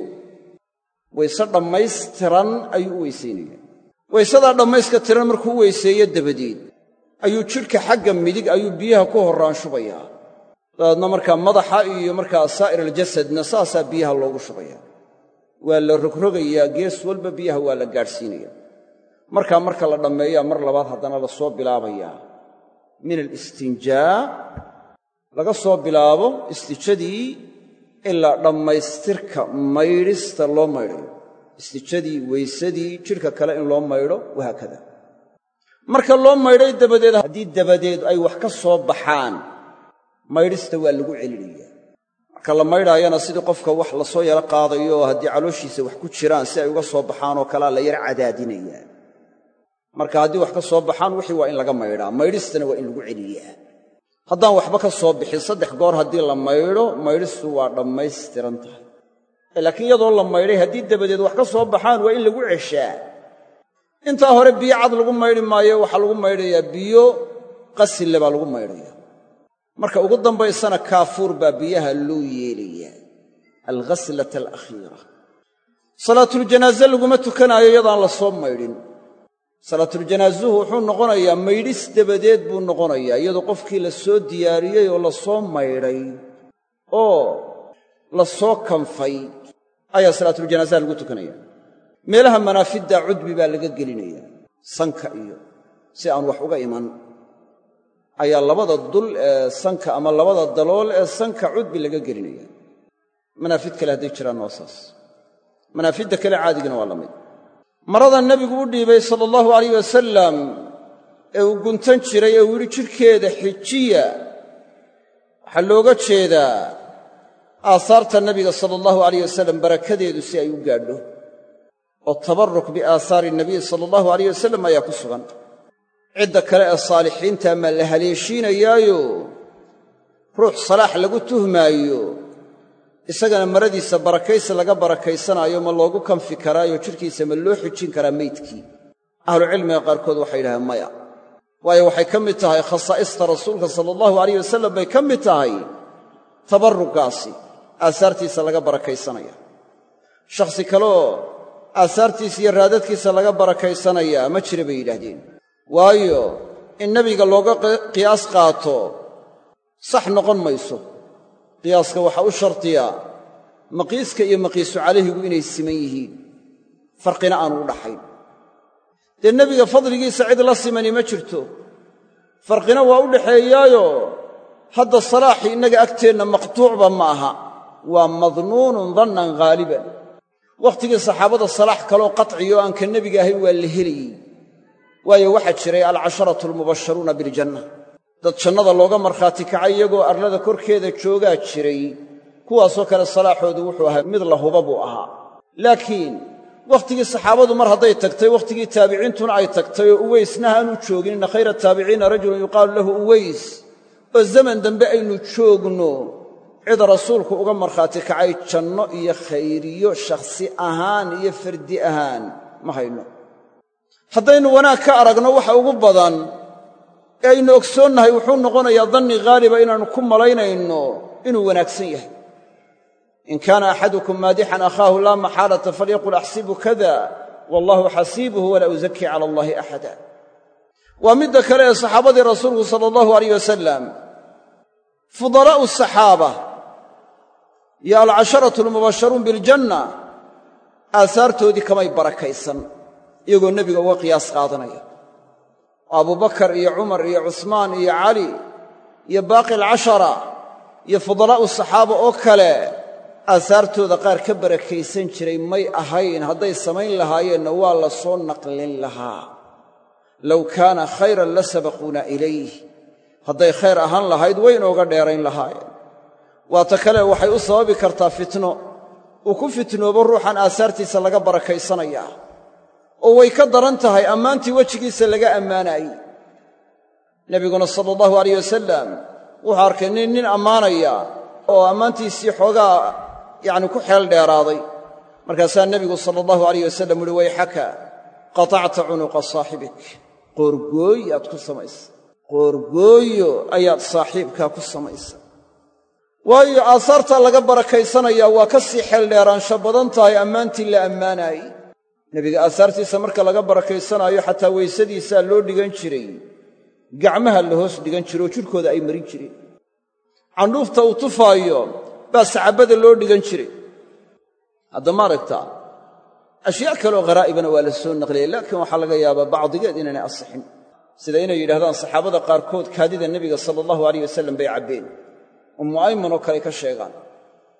weyse dhammaystiran ayuu u weysaynayaa weysadaa dhammayska tiran markuu weyseeyo dabadeed ayuu jidhka xagga midig ayuu biyaha ku horraan shubayaa dabeedna markaa madaxa iyo markaa saa'ir aljasadna saasaa biyaha loogu shubayaa. Waa la rogrogayaa gees walba biyaha waa la gaadhsiinayaa. Markaa marka la dhammeeyaa mar labaad haddana la soo bilaabayaa. Min alistinjaa laga soo bilaabo istijadii ilaa dhammaystirka maydhista loo maydhayo istijadii weysadii jidhka kale in loo maydho wahaakada marka loo maydhay dabadeed haddii dabadeed ay wax ka soo baxaan maydhista waa lagu celinayaa. Marka la maydhaayana sidii qofka wax la soo yaro qaadayo haddii calooshiisa wax ku jiraan si ay uga soo baxaan oo kalea la yar cadaadinayaa marka haddii wax ka soo baxaan wixii waa in laga maydhaa. Maydhistana waa in lagu celiyaa haddaan waxba ka soo bixin saddex goor haddii la maydho maydhistu waa dhammaystiran tahay laakiin iyadoo la maydhay haddii dabadeed wax ka soo baxaan waa in lagu ceshaa. Intaa hore biyo cad lagu maydhi maayo waxaa lagu maydhayaa biyo qasille baa lagu maydhaya marka ugu dambaysana kaafuur baa biyaha loo yeelayaa. Alghaslata alakhiira. Salaatuljanaaze laguma tukanaayo iyadaan la soo maydhin. Salaatuljanaazuhu wuxuu noqonayaa maydhis dabadeed buu noqonayaa iyadoo qofkii la soo diyaariyey oo la soo maydhay. Oo la soo kanfay ayaa salaatuljanaasaha lagu tukanaya. Meelaha manaafidda cudbi baa laga gelinaya sanka iyo si aan wax uga iman. Ayaa labada dul ee sanka ama labada dalool ee sanka cudbi laga gelinaya. Manaafid kale hadday jiraan waa saas. Manaafidda kale caadigina waa la mid. Marada nebigu u dhiibay sala allahu alayh wasalam ee uu guntan jiray ee uu yidhi jidhkeeda xijiya. Waxaa looga jeedaa aahaarta nebiga sala allahu alayh wasalam barakadeedu si ay u gaadho. oo tabarruk biaahaari nabiy sala allahu alayh wasalam ayaa ku sugan. cidda kale ee saalixiinta ma la haleeshiinayaayo? ruux salaax lagu tuhmaayo? isagana maradiisa barakaysi laga barakaysanaayo ma loogu kanfi karaayo jidhkiisa ma loo xijin karaa meydkii ahlucilmiga qaarkood waxay yidhahdeen maya. Waayo waxay ka mid tahay khasaa'ista rasuulka sala allahu alayh wasalam bay ka mid tahay tabarrugaasi aasaartiisa laga barakaysanaya shakhsi kaleoo aasaartiisa iyo raadadkiisa laga barakaysanayaa ma jira bay yidhaahdeen. Waayo in nebiga looga qiyaas qaato sax noqon mayso. Qiyaaska waxaa u shartiyaa maqiiska iyo maqiisu calayhigu inay siman yihiin. Farqina aanu u dhaxayn. Dee nebiga fadligiisa cid la simani ma jirto. Farqina waa u dhaxeeyaayo hadda salaaxii innaga agteenna maqtuucba ma aha waa madnuunun dannan ghaaliban wakhtigii saxaabada salaax kaloo qatciyo aan ka nebiga ahayn waa la helayey. Waayo waxaa jiray alcasharatu almubasharuuna biljanna. Dad jannada looga markhaati kacay iyagoo arlada korkeeda joogaa jiray. Kuwaasoo kale salaaxoodu wuxuu ahaa mid la huba buu ahaa. Laakiin wakhtigii saxaabadu mar hadday tagtay wakhtigii taabiciintuna ay tagtay oo uweysna aanu joogin inna khayra taabiciina rajulun yuqaalu lahu uweys oo zaman dambe aynu joogno cid rasuulku uga markhaati kacay janno iyo khayriyo shakhsi ahaan iyo fardi ahaan. Ma hayno. Haddaynu wanaag ka aragno waxa ugu badan ee aynu ogsoonnahay wuxuu noqonayaa danni haaliba inaannu ku malaynayno inuu wanaagsan yahay. In kaana axadukum maadixan akhaahu laa maxaalata falyaqul axsibu kada wallahu xasiibuhu walaa uzakii cala allaahi axada. Waa midda kale ee saxaabadii rasuulku sala allahu alayh wasalam fudalaa'u saxaaba iyo alcasharatu almubasharuun biljanna aasaartoodii kamay barakaysan iyagoo nebiga uga qiyaas qaadanaya. Abubakar iyo cumar iyo cusmaan iyo cali iyo baaqi alcashara iyo fudalaa'u saxaaba oo kale aasaartooda qaar ka barakaysan jiray may ahayn hadday samayn lahaayeenna waa la soo naqlin lahaa. Low kaana khayran la sabaquuna ilayh hadday khayr ahaan lahayd way inooga dheerayn lahaayeen waata kale waxay u sababi kartaa fitno. Uu ku fitnoobo ruuxan aasaartiisa laga barakaysanayaa. Oo way ka daran tahay ammaantii wejigiisa laga ammaanaayey nebiguna sala allahu alayh wasalam wuxuu arkay nin nin ammaanaya oo ammaantiisii xoogaa yacni ku xeel dheeraaday. Markaasaa nebigu sala allahu alayh wasalam uhi wayxaka qatacta cunuqa saaxibik. Qoorgooy aad ku samaysa. Qoorgooyo ayaad saaxiibkaa ku samaysa waayo aasaartaa laga barakaysanayaa waa ka sii xeel dheeraansho badan tahay ammaantii la ammaanaayey. Nebiga aasaartiisa marka laga barakaysanaayo xataa weysadiisaa loo dhigan jiray. Gacmaha la hoos dhigan jiro oo jidhkooda ay marin jireen. Candhuufta uu tufaayo baa sacabbada loo dhigan jiray. Hadda maaragta ashyaa kaleoo kharaa'ibana waa la soo naqliyey laakiin waxaa laga yaabaa bacdigeed inaynay asixin. Sida inay yidhahdaan saxaabada qaarkood kaadida nebiga sala allahu alayh wasalam bay cabbeen ummu ayman oo kale ka sheegaan.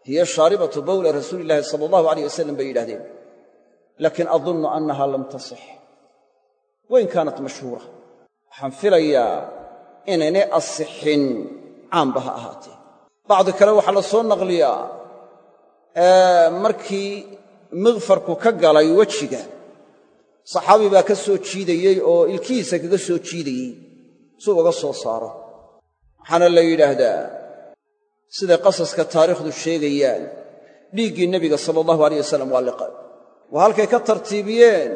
Hiya shaaribatu bawla rasuulillaahi sala allahu alayh wasalam bay yidhahdeen laakiin adunnu annaha lam tasix. Wain kaanat mashhuura. Waxaan filayaa inaynay asixin caamba ha ahaatee. Bacdi kale waxaa la soo naqliyaa markii mikfarku ka galay wejiga saxaabi baa ka soo jiidayey oo ilkihiisa kaga soo jiidayey si uga soo saaro. Waxaana la yidhaahdaa siday qasaska taariikhdu sheegayaan. Dhiiggii nebiga sala allahu alayh wasalam waa liqa waa halkay ka tartiibiyeen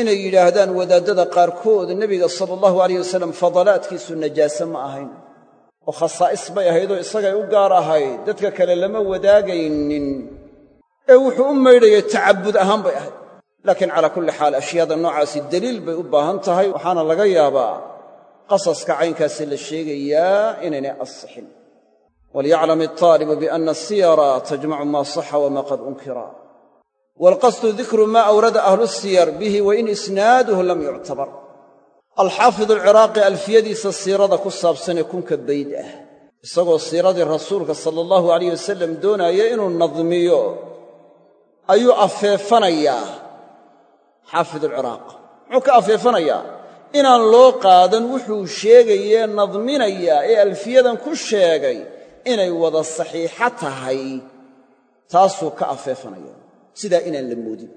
inay yidhaahdaan wadaaddada qaarkood nebiga sala allahu alayh wasalam fadalaadkiisu najaase ma ahayn. Oo khasaa'is bay ahaydoo isagay u gaar ahayd. Dadka kale lama wadaagaynin. Ee wuxuu u maydhayay tacabud ahaan bay ahayd. Laakiin calaa kulli xaal ashyaada noocaasi deliil bay u baahan tahay waxaana laga yaabaa qasaska caynkaasi la sheegayaa inaynay asixin walyaclam altaalibu bianna asiyara tajmacu maa saxa wamaa qad unkira waalqasdu dikru maa awrada ahlu siyar bihi wain isnaaduhu lam yuctabar alxaafid alciraaqi alfiyadiisa siirada ku saabsanee kunka bayd ah isagoo siiradii rasuulka sala allahu alayh wasalam doonaaya inuu nadmiyo ayuu afeefanayaa xaafid alciraaq muxuu ka afeefanayaa inaan loo qaadan wuxuu sheegayee nadminayaa ee alfiyadan ku sheegay inay wada saxiixo tahay taasuu ka afeefanaya sidaa inaan la moodin.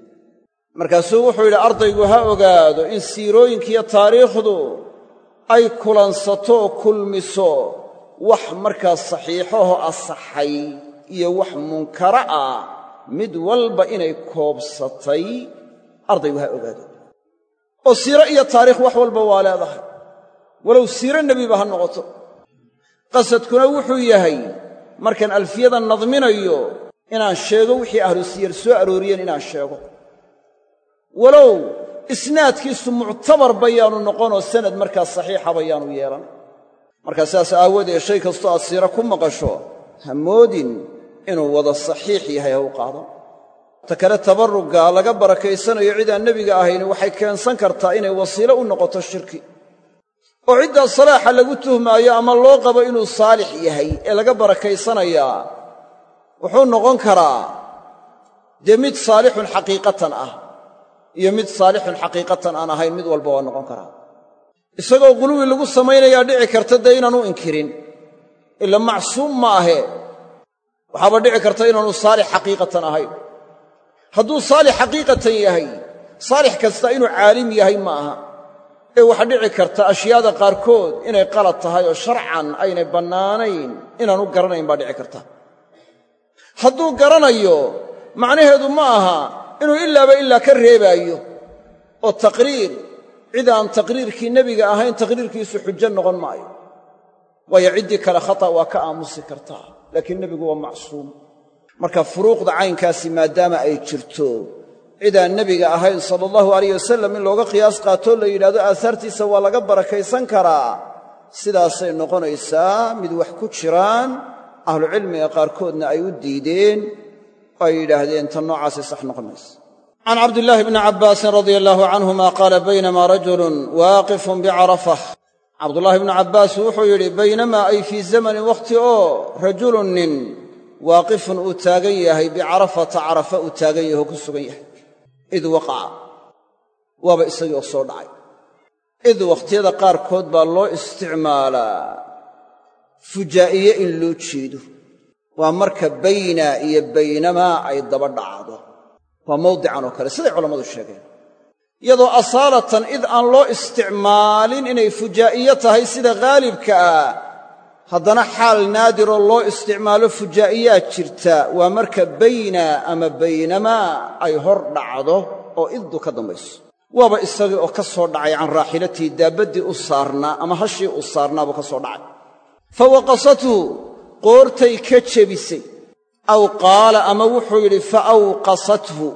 Markaasuu wuxuu yidhi ardaygu ha ogaado in siirooyinkiiyo taariikhdu ay kulansato oo kulmiso wax markaa saxiixaho asaxay iyo wax munkara ah mid walba inay koobsatay ardaygu ha ogaado. Oo siiro iyo taariikh wax walba waa leedahay. Walow siiro nebiba ha noqoto qasadkuna wuxuu yahay markaan alfiyada nadminayo inaan sheego wixii ahlu siyar soo arooriyeen inaan sheego. Walow isnaadkiisu muctabar bayaanu noqonoo sanad markaa saxiixa bayaanu yeelan. Markaa sidaas aawoodee shay kastoo aad siiro ku maqasho ha moodin inuu wada saxiix yahay ha u qaado. Ta kale tabarruga laga barakaysanayo cidaan nebiga ahayn waxay keensan kartaa inay wasiilo u noqoto shirki oo ciddaa salaaxa lagu tuhmaayo ama loo qabo inuu saalix yahay ee laga barakaysanayaa wuxuu noqon karaa dee mid saalixun xaqiiqatan ah iyo mid saalixun xaqiiqatan aan ahayn mid walba waa noqon karaa. Isagoo quluwi lagu samaynayaa dhici karta dee inaanu inkirin ila macsuum ma ahe waxaaba dhici karta inaanu saalix xaqiiqatan ahayn. Hadduu saalix xaqiiqatan yahay saalix kasta inuu caalim yahay ma aha ee waxaa dhici karta ashyaada qaarkood inay qalad tahay oo sharcan aynay bannaanayn inaanu garanayn baa dhici karta. Hadduu garanayo macnaheedu ma aha inuu ilaaba ilaa ka reebaayo oo taqriir cid aan taqriirkii nebiga ahayn taqriirkiisu xujo noqon maayo. Waayo ciddii kale khata' waa ka aamusi kartaa laakiin nebigu waa macsuum. Marka furuuqda caynkaasi maadaama ay jirto cidaan nebiga ahayn sala allahu alayh wasalam in looga qiyaas qaatoo la yidhahdo aahaartiisa waa laga barakaysan karaa. Sidaasay noqonaysaa mid wax ku jiraan ahlucilmiga qaarkoodna ay u diideen oo ay yidhaahdeen tan noocaasay sax noqon mayso can cabdillaahi bni cabbaasin radia allaahu canhuma qaala baynamaa rajulun waaqifun bicarafah cabdullaahi bnu cabbaas wuxuu yidhi baynamaa ay fii zamanin wakhti oo rajulun nin waaqifun uu taagan yahay bicarafata carafa uu taagan oo ku sugan yahay id waqaca. Waaba isagii oo soo dhacay. Id wakhtiyada qaarkood baa loo isticmaalaa fujaa'iye in loo jeedo. Waa marka bayna iyo baynamaa ay daba dhacdo. Waa mawdican oo kale siday culammadu sheegeen. Iyadoo asaalatan id aan loo isticmaalin inay fujaa'iye tahay sida khaalibka ah haddana xaal naadiroo loo isticmaalo fujaa'iyaa jirta waa marka bayna ama baynamaa ay hor dhacdo oo iddu ka dambayso. Waaba isagii oo ka soo dhacay can raaxilatii daabaddii u saarnaa ama hashii u saarnaa buu ka soo dhacay. Fa waqasathu qoortay ka jebisay. Aw qaala ama wuxuu yidhi fa awqasathu.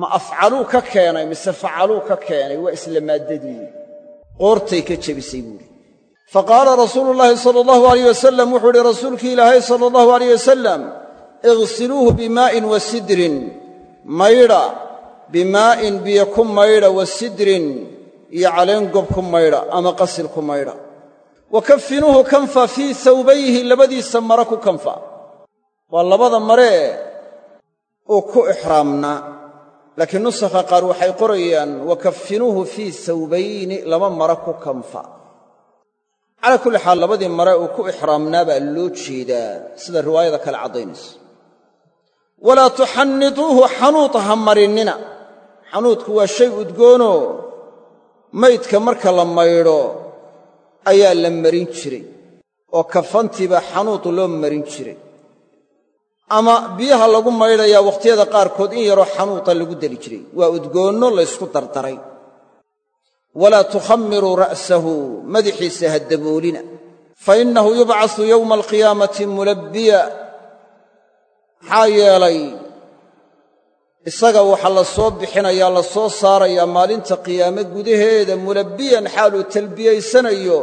Ma afcaluu ka keenay mise facaluu ka keenay waa isla maaddadii qoortay ka jebisay buuhi fa qaala rasuulu llaahi sala allahu alayh wasalam wuxuu idhi rasuulkii ilaahay sala allahu alayh wasalam ighsiluuhu bimaa'in wa sidrin maydha bimaa'in biyo ku maydha wa sidrin iyo caleen gob ku maydha ama qasil ku maydha wa kafinuuhu kanfa fii hawbayhi labadiisa mare ku kanfa waa labada maree uu ku ixraamnaa laakiin nusakha qaar waxay qorayaan wa fii hawbayni laba mare ku kanfa calaa kulli xaal labadii mare uu ku ixraamnaa baa loo jeedaa sida riwaayada kale caddaynayso walaa tuxannituuhu xanuud ha marinnina xanuudku waa shay udgoonoo. Maydka marka la maydho ayaa la marin jiray oo kafantiibaa xanuud loo marin jiray. Ama biyaha lagu maydhayaa wakhtiyada qaarkood in yaroo xanuuta lagu deli jiray. Waa udgoonno laysku dardaray walaa tukhammiruu ra'sahu madaxiisa ha daboolina. Fa innahu yubcasu yowma alqiyaamati mulabbiya. Maxaa yeelay isaga waxaa la soo bixinayaa la soo saarayaa maalinta qiyaame gudaheeda mulabbiyan xaaluu talbiyaysanayo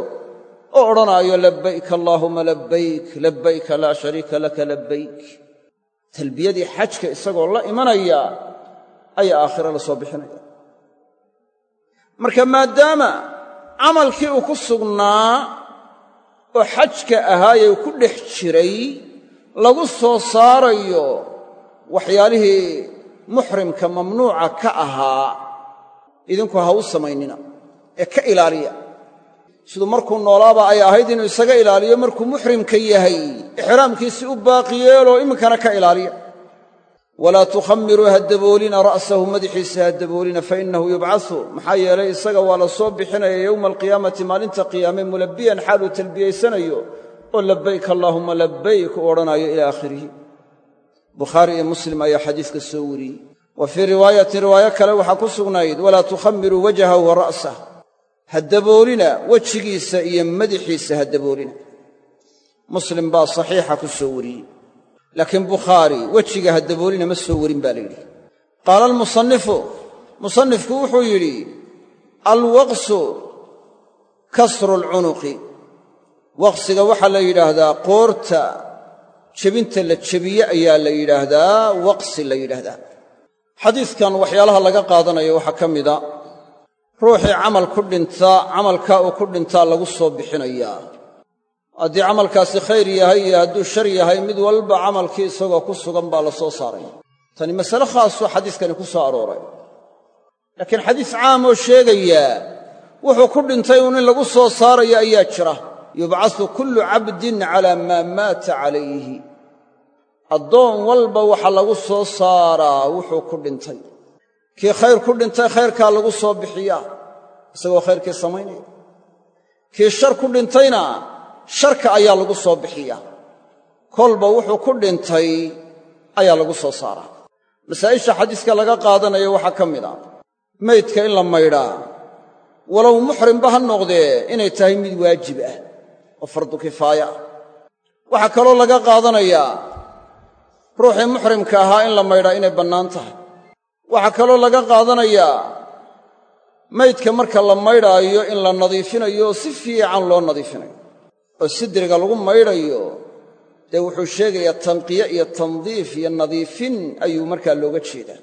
oo odhanaayo labbayk allaahuma labbayk labbayka laa shariika laka labbayk. Talbiyadii xajka isagoo la imanaya ayaa aakhire la soo bixinaya marka maadaama camalkii uu ku sugnaa oo xajka ahaayee ku dhex jiray lagu soo saarayo waxyaalihii muxrimka mamnuuca ka ahaa idinku ha u samaynina ee ka ilaaliya. Siduu markuu noolaaba ay ahayd inuu isaga ilaaliyo markuu muxrimka yahay ixraamkiisii u baaqi yeeloo iminkana ka ilaaliya walaa tukhammiruu ha daboolina ra'sahu madaxiisa ha daboolina fa innahu yubcasu maxaa yeelay isaga waa la soo bixinaya yowma alqiyaamati maalinta qiyaame mulabbiyan xaaluu talbiyaysanayo oo labbayk allaahumma labbayk u odhanaayo ilaa aakhirihi. Bukhaari iyo muslim ayaa xadiiska soo wariyey. Wa fii riwaayatin riwaayo kale waxaa ku sugnayd walaa tukhammiruu wajhahu wa ra'sah wejigiisa iyo madaxiisa ha laakiin bukhaari wejiga ha daboolina ma soo warin baa la yidhi. Qaala almusannifu musannifku wuxuu yidhi alwaqsu kasru alcunuqi waqsiga waxaa la yidhaahdaa qoorta jebinta la jebiye ayaa la yidhaahdaa waqsi la yidhaahdaa. Xadiidkan waxyaalaha laga qaadanayo waxaa ka mida ruuxii camal ku dhintaa camalkaa uu ku dhintaa lagu soo bixinayaa haddii camalkaasi khayr yahay iyo hadduu shar yahay mid walba camalkii isagoo ku sugan baa la soo saaray. Tani masale khaasoo xadiiskani ku soo arooray. Laakiin xadiis caam oo sheegaya wuxuu ku dhintay uun in lagu soo saarayo ayaa jira. Yubcasu kullu cabdin calaa maa maata calayhi. Addoon walba waxa lagu soo saaraa wuxuu ku dhintay. Kii khayr ku dhintay khayrkaa lagu soo bixiyaa. Isagoo khayrkii samaynaya kii shar ku dhintayna sharka ayaa lagu soo bixiyaa. Kolba wuxuu ku dhintay ayaa lagu soo saaraa. Masaa'isha xadiiska laga qaadanayo waxaa ka mid a maydka in la maydhaa walow muxrimba ha noqdee inay tahay mid waajib ah oo fardu kifaaya. Ah waxaa kaloo laga qaadanayaa ruuxii muxrimka ahaa in la maydhaa inay bannaan tahay. Waxaa kaloo laga qaadanayaa maydka marka la maydhaayo in la nadiifinayo si fiican loo nadiifinayo oo sidriga lagu maydhayo dee wuxuu sheegayaa tanqiye iyo tandiif iyo nadiifin ayuu markaa looga jeedaa.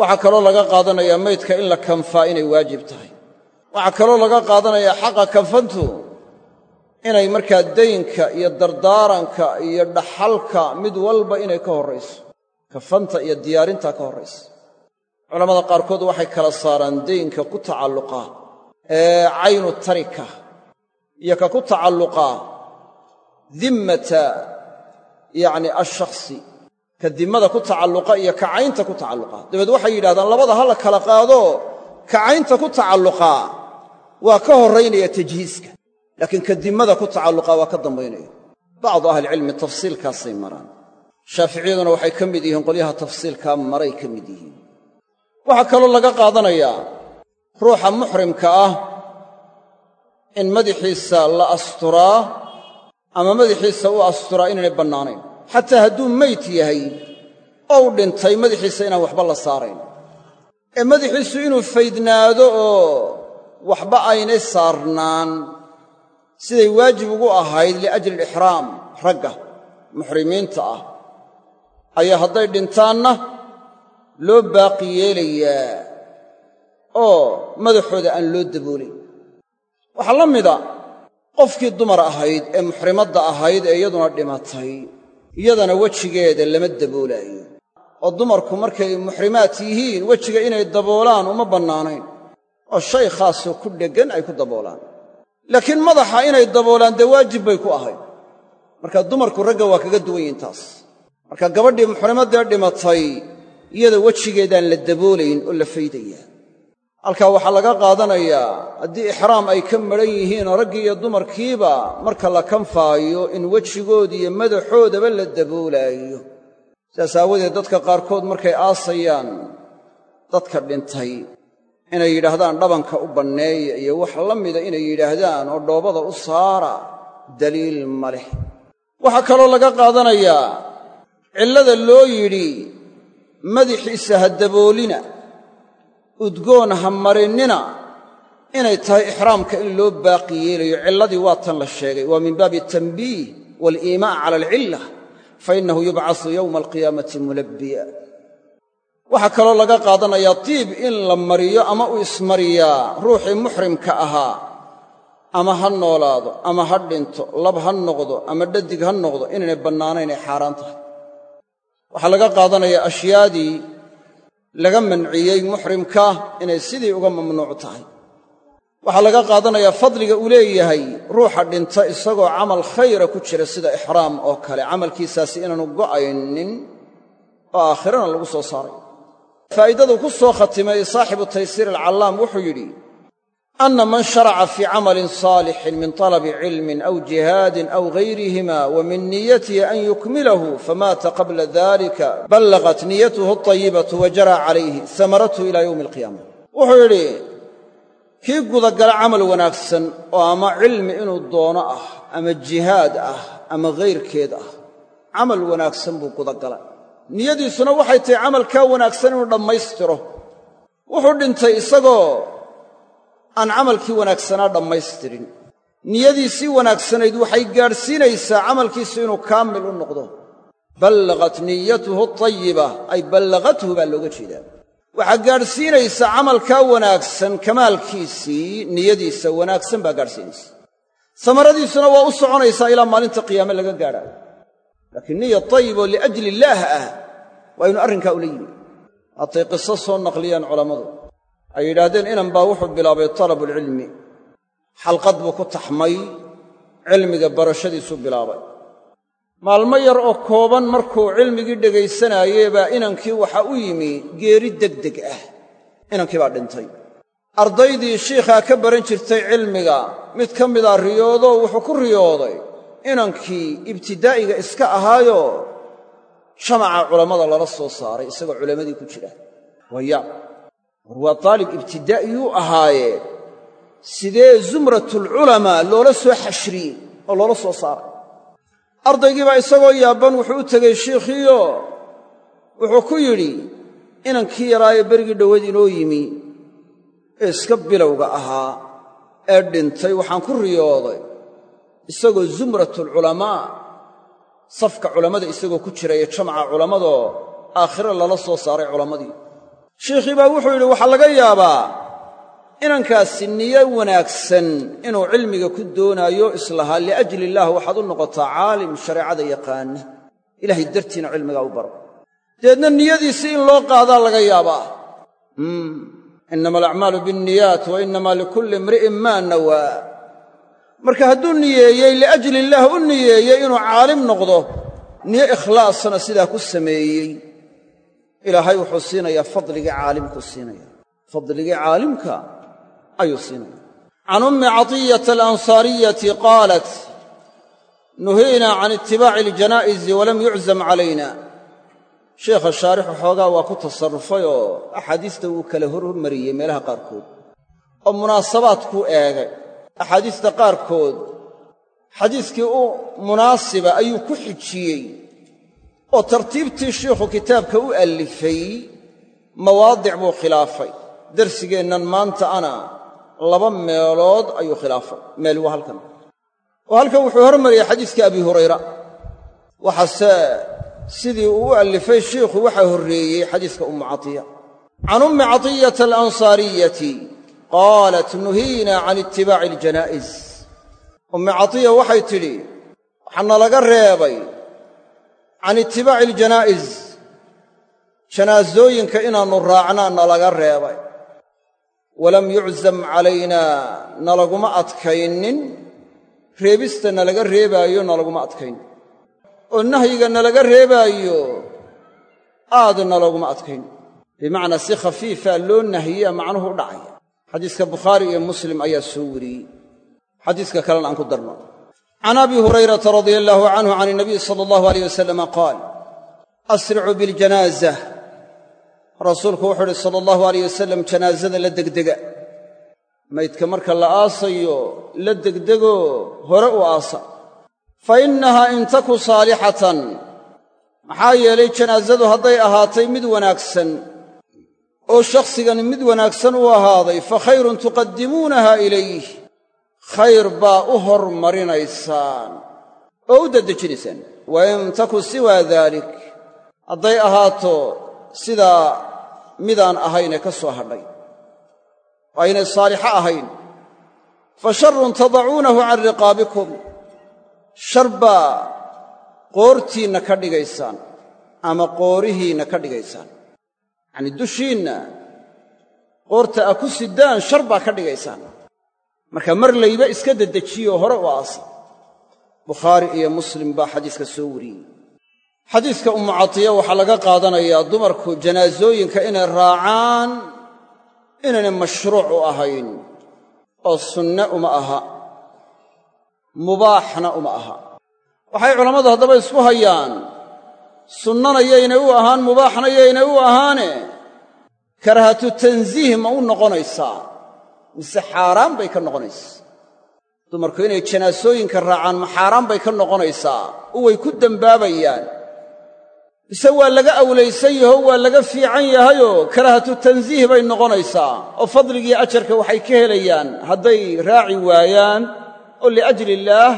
Waxaa kaloo laga qaadanayaa maydka in la kanfaa inay waajib tahay. Waxaa kaloo laga qaadanayaa xaqa kanfantu inay markaa daynka iyo dardaaranka iyo dhaxalka mid walba inay ka horrayso kafanta iyo diyaarintaa ka horraysa culamada qaarkood waxay kala saaraan daynka ku tacalluqa ee caynu tarika iyo ka ku tacalluqa dimmata yacni alshakhsi ka dimmada ku tacalluqa iyo ka caynta ku tacalluqa. Dabeed waxay yidhahdaan labada ha la kala qaado ka caynta ku tacalluqaa waa ka horraynaya tajhiiska laakiin ka dimmada ku tacalluqaa waa ka dambaynaya. Bacdu ahlicilmi tafsiilkaasay maraan. Shaaficiyaduna waxay ka mid yihiin qolyaha tafsiilkaa maray ka mid yihiin. Waxaa kaloo laga qaadanayaa ruuxa muxrimka ah in madaxiisa la asturaa ama madaxiisa u asturaa inaynay bannaanayn. Xataa hadduu meyd yahay oo u dhintay madaxiisa inaan waxba la saarayn. Ee madaxiisu inuu faydnaado oo waxba aynay saarnaan siday waajib ugu ahayd liajli alixraam ragga muxrimiinta ah. Ayaa hadday dhintaanna loo baaqi yeelayaa oo madaxooda aan loo daboolayn waxaa la mida qofkii dumar ahayd ee muxrimadda ahayd ee iyaduna dhimatay iyadana wejigeeda lama daboolaayo. Oo dumarku markay muxrimaad yihiin wejiga inay daboolaan uma bannaanayn. Oo shay khaasoo ku dheggan ay ku daboolaan. Laakiin madaxa inay daboolaan dee waajib bay ku ahayd. Marka dumarku ragga waa kaga duwan yihiin taas. Marka gabadhii muxrimaddee dhimatay iyada wejigeedaan la daboolayn oo la faydayaa halkaa waxaa laga qaadanayaa haddii ixraam ay ka madhan yihiinoo raggii iyo dumarkiiba marka la kanfaayo in wejigoodiiyo madaxoodaba la daboolaayo. Sidaas aawadeed dadka qaarkood markay aasayaan dadka dhintay inay yidhaahdaan dhabanka u banneeya iyo wax la mida inay yidhaahdaan oo dhoobada u saara daliil ma leh. Waxaa kaloo laga qaadanayaa cillada loo yidhi madixiisa ha daboolina udgoon ha marinnina inay tahay ixraamka in loo baaqi yeelayo. Cilladii waa tan la sheegay. Waa min baabi atanbiih waaliimaac cala alcilla fa innahu yubcasu yowma alqiyaamati mulabbiya. Waxaa kaloo laga qaadanayaa tiib in la mariyo ama u ismariyaa ruuxii muxrimka ahaa. Ama ha noolaado ama ha dhinto lab ha noqdo ama dhadig ha noqdo inaynay bannaanayn ay xaaraan tahay. Waxaa laga qaadanayaa ashyaadii laga manciyey muxrimka inay sidii uga mamnuuc tahay. Waxaa laga qaadanayaa fadliga uu leeyahay ruuxa dhinta isagoo camal khayra ku jira sida ixraam oo kale. Camalkiisaasi inaanu go'aynin oo aakhirana lagu soo saaray. Faa'idadu ku soo khatimay saaxibu taysiir alcallaam wuxuu yidhi anna man sharaca fii camalin saalixin min talabi cilmin aw jihaadin aw gayrihima wa min niyatihi an yukmilahu famaata qabla dalika ballaqat niyatuhu altayibatu wa jara calayhi samaratuhu ila yowmi alqiyaama wuxuu yidhi kii gudagala camal wanaagsan oo ama cilmi inuu doono ah ama jihaad ah ama hayrkeed ah camal wanaagsan buu gudagala niyadiisuna waxay tahay camalkaa wanaagsan inuu dhammaystiro wuxuu aan camalkii wanaagsanaa dhammaystirin. Niyadiisii wanaagsanayd waxay gaadhsiinaysaa camalkiisu inuu kaamil u noqdo. Ballaqat niyatuhu atayiba ay ballaqathu baa looga jeedaa. Waxaa gaadhsiinaysa camalkaa wanaagsan kamaalkiisii niyadiisa wanaagsan baa gaadhsiinaysa. Samaradiisuna waa u soconaysaa ilaa maalinta qiyaame laga gaadhaayo laakiin niya tayiboo liajli illaah ah waa inu arrinkaa ula yimi haatay qiso soo naqliyaan culammadu ay yidhaahdeen inan baa wuxuu bilaabay talabulcilmi xalqad buu ku taxmay cilmiga barashadiisuu bilaabay. Maalmo yar oo kooban markuu cilmigii dhegaysanaaye baa inankii waxa u yimi geeri degdeg ah. Inankii baa dhintay. Ardaydii shiikhaa ka baran jirtay cilmiga mid ka mida riyoodoo wuxuu ku riyooday inankii ibtidaa'iga iska ahaayoo jamaca culammada lala soo saaray isagoo culammadii ku jira. Waya war waa taalib ibtidaa'iyuu ahaaye. Sidee zumratulculamaa loola soo xashriyey oo loola soo saaray? Ardaygii baa isagoo yaabban wuxuu u tegey shiikhiiyo wuxuu ku yidhi inankii yaraaye berigii dhoweed inoo yimi ee iska bilowga ahaa ee dhintay waxaan ku riyooday isagoo zumratulculamaa safka culammada isagoo ku jira ee jamca culammadoo aakhiro lala soo saaray culammadii shiikhii baa wuxuu yidhi waxaa laga yaabaa inankaasi niyo wanaagsan inuu cilmiga ku doonaayo islahaa liajli illaah waxaad u noqotaa caalim shareecada yaqaana. Ilaahay dartiina cilmigaa u baro. Dabeedna niyadiisii in loo qaadaa laga yaabaa. Innama alacmaalu bianniyaat wa innamaa likulli imri'in maa nawaa. Marka hadduu niyeeyey liajli illaah u niyeeyey inuu caalim noqdo niyo ikhlaasana sidaa ku sameeyey ilaahay wuxuu siinayaa fadligii caalimkuu siinaya fadligii caalimka ayuu siinaya can ummi catiyata alansaariyati qaalat nuhiinaa can itibaaci aljanaa'izi walam yuczam calayna. Sheekha shaarixu xoogaa waa ku tasarrufay oo axaadiista wuu kala hormariyey meelaha qaarkood. Oo munaasabaadkuu eegay. Axaadiista qaarkood xadiiskii u munaasiba ayuu ku xijiyey oo tartiibtii shiikhu kitaabka u allifay mawaadic buu khilaafay. Darsigeennan maanta ana laba meelood ayuu khilaafay. Meel waa halkan. Oo halkan wuxuu hormariyey xadiiskii abi hurayra. Waxaase sidii uu u allifay shiikhu waxaa horreeyey xadiiska ummu catiya. Can ummi catiyata alansaariyati qaalat nuhiina can itibaaci aljanaa'iz. Ummi catiya waxay tidhi waxaana laga reebay can itibaaci aljanaa'iz janaasooyinka inaannu raacnaa nalaga reebay. Walam yuczam calaynaa nalaguma adkaynin. Reebista nalaga reebaayo nalaguma adkayn oo nahyiga nalaga reebaayo aad nalaguma adkayn bimacnaa si khafiifaa loo nahiyaa macnuhu u dhacaya. Xadiiska bukhaari iyo muslim ayaa soo wariyey. Xadiiska kalena aan ku darno can abi hurayrata radia allaahu canhu can inabiy sala allahu alayh wasalama qaal asricuu biljanaaza rasuulku wuxuu uhi sala allahu alayh wasalam janaasada la degdega maydka marka la aasayo la degdego hore u aasa fa innahaa in taku saalixatan maxaa yeelay janaasadu hadday ahaatay mid wanaagsan oo shakhsigani mid wanaagsan u ahaaday fa khayrun tuqaddimuunaha ilayh khayr baa u hormarinaysaan. Oo u daddejinaysaan wa in taku siwaa daalik hadday ahaato sidaa midaan ahaynee ka soo hadhay. Oo aynay saalixo ahayn. Fa sharrun tadacuunahu can riqaabikum. Shar baa qoortiinna ka dhigaysaan ama qoorihiinna ka dhigaysaan. Yacnii dushiinna qoorta a ku sidaan shar baa ka dhigaysaan marka mar layba iska deddejiyo hore u aasa bukhaari iyo muslim baa xadiiska soo wariyey. Xadiiska ummu catiya waxaa laga qaadanayaa dumarku janaasooyinka inay raacaan inaynay mashruuc u ahayn oo sunne uma aha mubaaxna uma aha. Waxay culammadu haddaba isku hayaan sunnana yaynay u ahaan mubaaxna yaynay u ahaane karahatu tansiih ma u noqonaysaa mise xaaraan bay ka noqonaysaa. Dumarku inay janaasooyinka raacaan ma xaaraan bay ka noqonaysaa. Oo way ku dembaabayaan mise waa laga awlaysan yaho waa laga fiican yahayoo karahatu tansiih bay noqonaysaa. Oo fadligii ajarka waxay ka helayaan hadday raaci waayaan oo liajli illaah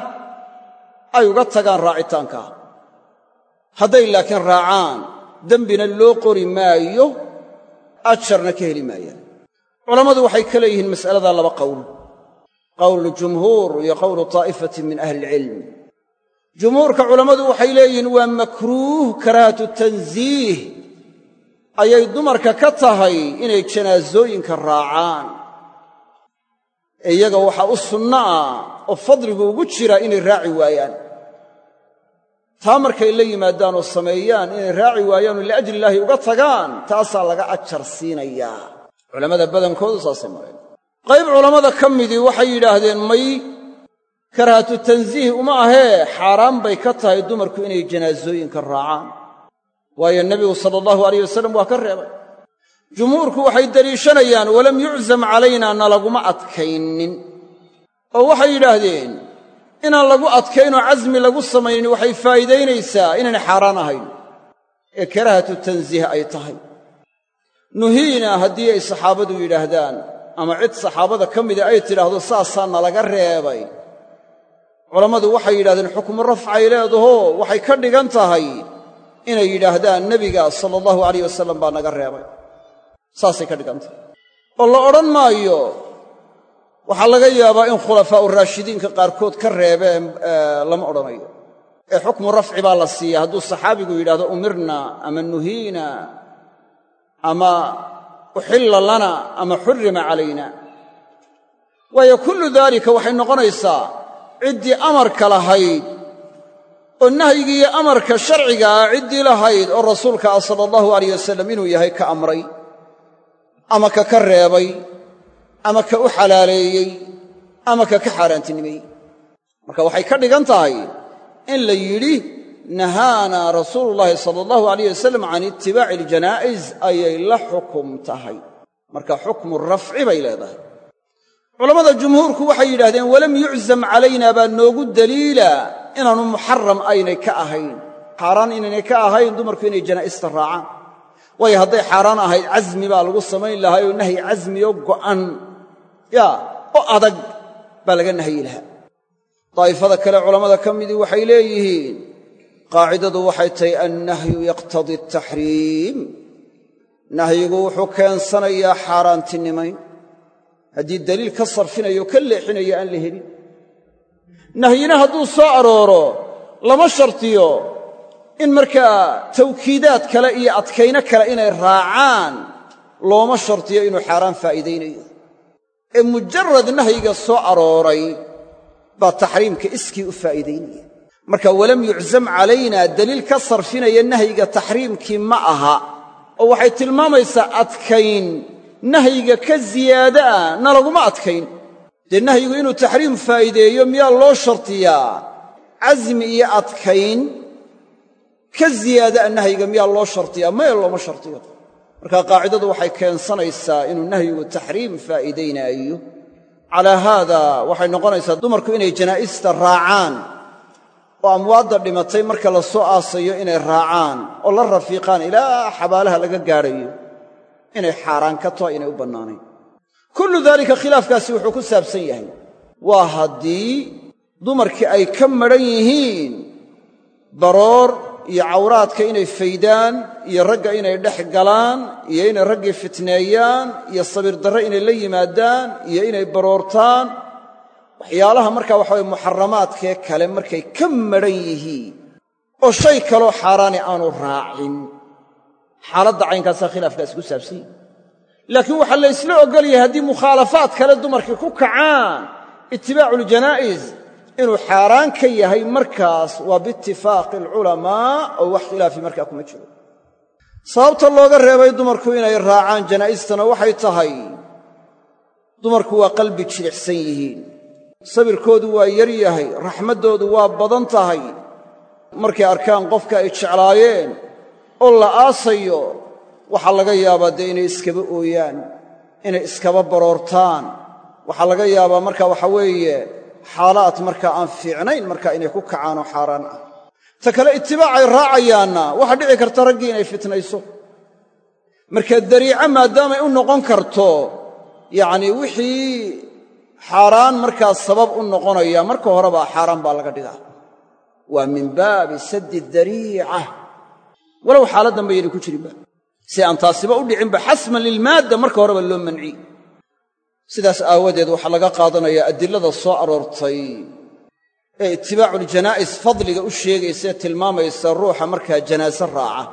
ay uga tagaan raacitaanka. Hadday laakiin raacaan dembina loo qori maayo ajarna ka heli maayaan culammadu waxay ka leeyihiin mas'aladaa laba qowl. Qowlu jumhuur iyo qowlu taa'ifatin min ahli ilcilm jumhuurka culammadu waxay leeyihiin waa makruuh karaahatu tansiih ayay dumarka ka tahay inay janaasooyinka raacaan. Ee iyaga waxaa u sunno ah oo fadligu ugu jira inay raaci waayaan. Taa markay la yimaadaan oo sameeyaan inay raaci waayaan oo liajli illaahi uga tagaan taasaa laga ajar siinayaa culammada badankoodu saasay mareen. Qayb culammada ka midii waxay yidhaahdeen may karahatu tansiih uma ahee xaaraan bay ka tahay dumarku inay janaasooyinka raacaan. Waayo nebigu sala allahu alayh wasalam waa ka reebay. Jumhuurku waxay deliishanayaan walam yuczam calaynaa na laguma adkaynin. Oo waxay yidhaahdeen inaan lagu adkaynoo casmi lagu samaynin waxay faa'iidaynaysaa inaynay xaaraan ahayn. Ee karahatu tansiih ay tahay nuhiina haddii ay saxaabadu yidhaahdaan ama cid saxaabada ka mida ay tidhaahdo saasaa nalaga reebay. Culammadu waxay yidhahdeen xukmu rafcay leedaho waxay ka dhigan tahay inay yidhaahdaan nebiga sala allahu alayh wasalam baa naga reebay. Saasay ka dhigan tahay. Oo la odhan maayo waxaa laga yaabaa in khulafaa'u raashidiinka qaarkood ka reebeen lama odhanayo. Ee xukmu rafci baa la siiya. Hadduu saxaabigu yidhahdo umirna ama nuhiina ama uxilla lana ama xurrima calayna waayo kullu daalika waxay noqonaysaa ciddii amarka lahayd oo nahyigii iyo amarka sharcigaa ciddii lahayd oo rasuulka ah sala allahu alayh wasalam inuu yahay ka amray ama ka ka reebay ama ka u xalaaleeyey ama ka ka xaaraantinimeeyey marka waxay ka dhigan tahay in la yidhi nahaana rasuulu llaahi sala allahu alayh wasalam can itibaaci aljanaa'iz ayay la xukum tahay. Marka xukmu rafci bay leedahay. Culammada jumhuurku waxay yidhahdeen walam yuczam calaynaa baa noogu daliila inaanu muxaram aynay ka ahayn. Xaaraan inaynay ka ahayn dumarku inay janaa'ista raacaan. Waayo hadday xaaraan ahayd casmi baa lagu samayn lahaayoo nahyi casmiyo go'an. Yaa oo adag baa laga nahyi lahaa. Daa'ifada kale culammada ka waxay leeyihiin qaacidadu waxay tahay annahyu yaqtadii ataxriim nahyigu wuxuu keensanayaa xaaraantinimayn. Haddii daliil ka sarfinayo ka leexinayo aan la helin. Nahyina hadduu soo arooro lama shartiyo in markaa tawkiidaad kale iyo adkayno kale inay raacaan looma shartiyo inuu xaaraan faa'iidaynayo ee mujarad nahyiga soo arooray baa taxriimka iskii u faa'iidaynaya marka walam yuczam calaynaa daliil ka sarfinaya nahyiga taxriimkii ma aha. Oo waxay tilmaamaysaa adkayn. Nahyiga ka ziyaada ah na laguma adkayn. Dee nahyigu inuu taxriim faa'iideeyo miyaa loo shartiyaa? Casmi iyo adkayn ka ziyaada'a nahyiga miyaa loo shartiyaa? Maya looma shartiyo. Marka qaacidadu waxay keensanaysaa inuu nahyigu taxriim faa'iidaynaayo calaa haada waxay noqonaysaa dumarku inay janaa'ista raacaan oo amwaadda dhimatay marka la soo aasayo inay raacaan oo la rafiiqaan ilaa xabaalaha laga gaadhayo inay xaaraan ka taho inay u bannaanayn. Kullu daalika khilaafkaasi wuxuu ku saabsan yahay. Waa haddii dumarkii ay ka madhan yihiin baroor iyo cawraadka inay faydaan iyo ragga inay dhex galaan iyo inay raggii fitneeyaan iyo sabir darre inay la yimaadaan iyo inay baroortaan waxyaalaha markaa waxa weye muxaramaadkee kale markay ka madhan yihiin oo shay kaloo xaaraani aanu raacin. Xaaladda caynkaasaa khilaafkaasi ku saabsan yahi laakiin waxaa la ysla oggol yahay haddii mukhaalafaad kale dumarkii ku kacaan itibaacuuljanaa'is inuu xaaraan ka yahay markaas waa biitifaaqi alculamaa oo wax khilaafi markaa kuma jiro. Sababta looga reebay dumarku inay raacaan janaa'istana waxay tahay dumarku waa qalbi jilicsan yihiin sabirkoodu waa yar yahay raxmaddoodu waa badan tahay. Markay arkaan qofka ay jeclaayeen oo la aasayo waxaa laga yaabaa dee inay iskaba ooyaan inay iskaba baroortaan. Waxaa laga yaabaa marka waxa weeye xaalaad markaa aan fiicnayn markaa inay ku kacaan oo xaaraan ah. Ta kale itibaacay raacayaanna waxaa dhici karta raggii inay fitnayso. Marka dariico maadaamay u noqon karto yacnii wixii xaaraan markaa sabab u noqonaya marka horeba xaaraan baa laga dhigaa. Waa min baabi saddi dariica. Walow xaaladdan bayna ku jirinba si aan taasiba u dhicinba xasman lilmaadda marka horeba loo manci. Sidaas aawadeed waxaa laga qaadanayaa adilada soo aroortay. Ee itibaacuuljanaa'is fadliga u sheegaysa ee tilmaamaysa ruuxa markaa janaase raaca.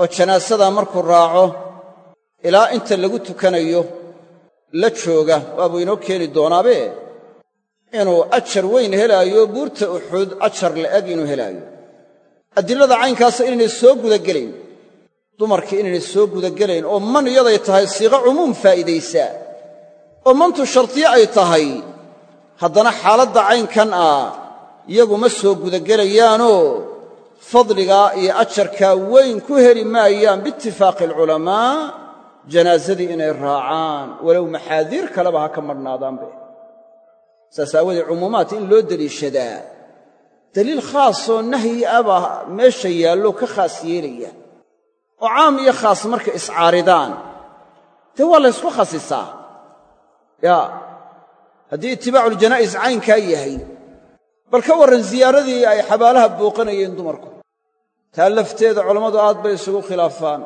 Oo janaasadaa markuu raaco ilaa inta lagu tukanayo la jooga waabuu inoo keeni doonaabe? Inuu ajar weyn helaayo buurta uxud ajar la'eg inuu helaayo. Adilada caynkaasa inaynay soo gudagelayn. Dumarkii inaynay soo gudagelayn oo man iyaday tahay siiqo cumuum faa'iidaysaa oo mantu shardiye ay tahay haddana xaaladda caynkan ah iyagu ma soo gudagelayaanoo fadligaa iyo ajarkaa weyn ku heli maayaan biitifaaqi alculamaa janaasadii inay raacaan walow maxaadiir kaleba ha ka madhnaadaanbe saas aawoodee cumuumaat in loo deliishadaa daliil khaasoo nahyi abaa meesha yaallo ka khaas yeelaya oo caam iyo khaas markay iscaaridaan dee waa laysku khasisaa? Yaa haddii itibaacuuljanaa'is caynkaa yahay bal ka warran ziyaaradii ay xabaalaha booqanayeen dumarku. Taa lafteeda culammadu aad bay isugu khilaafaan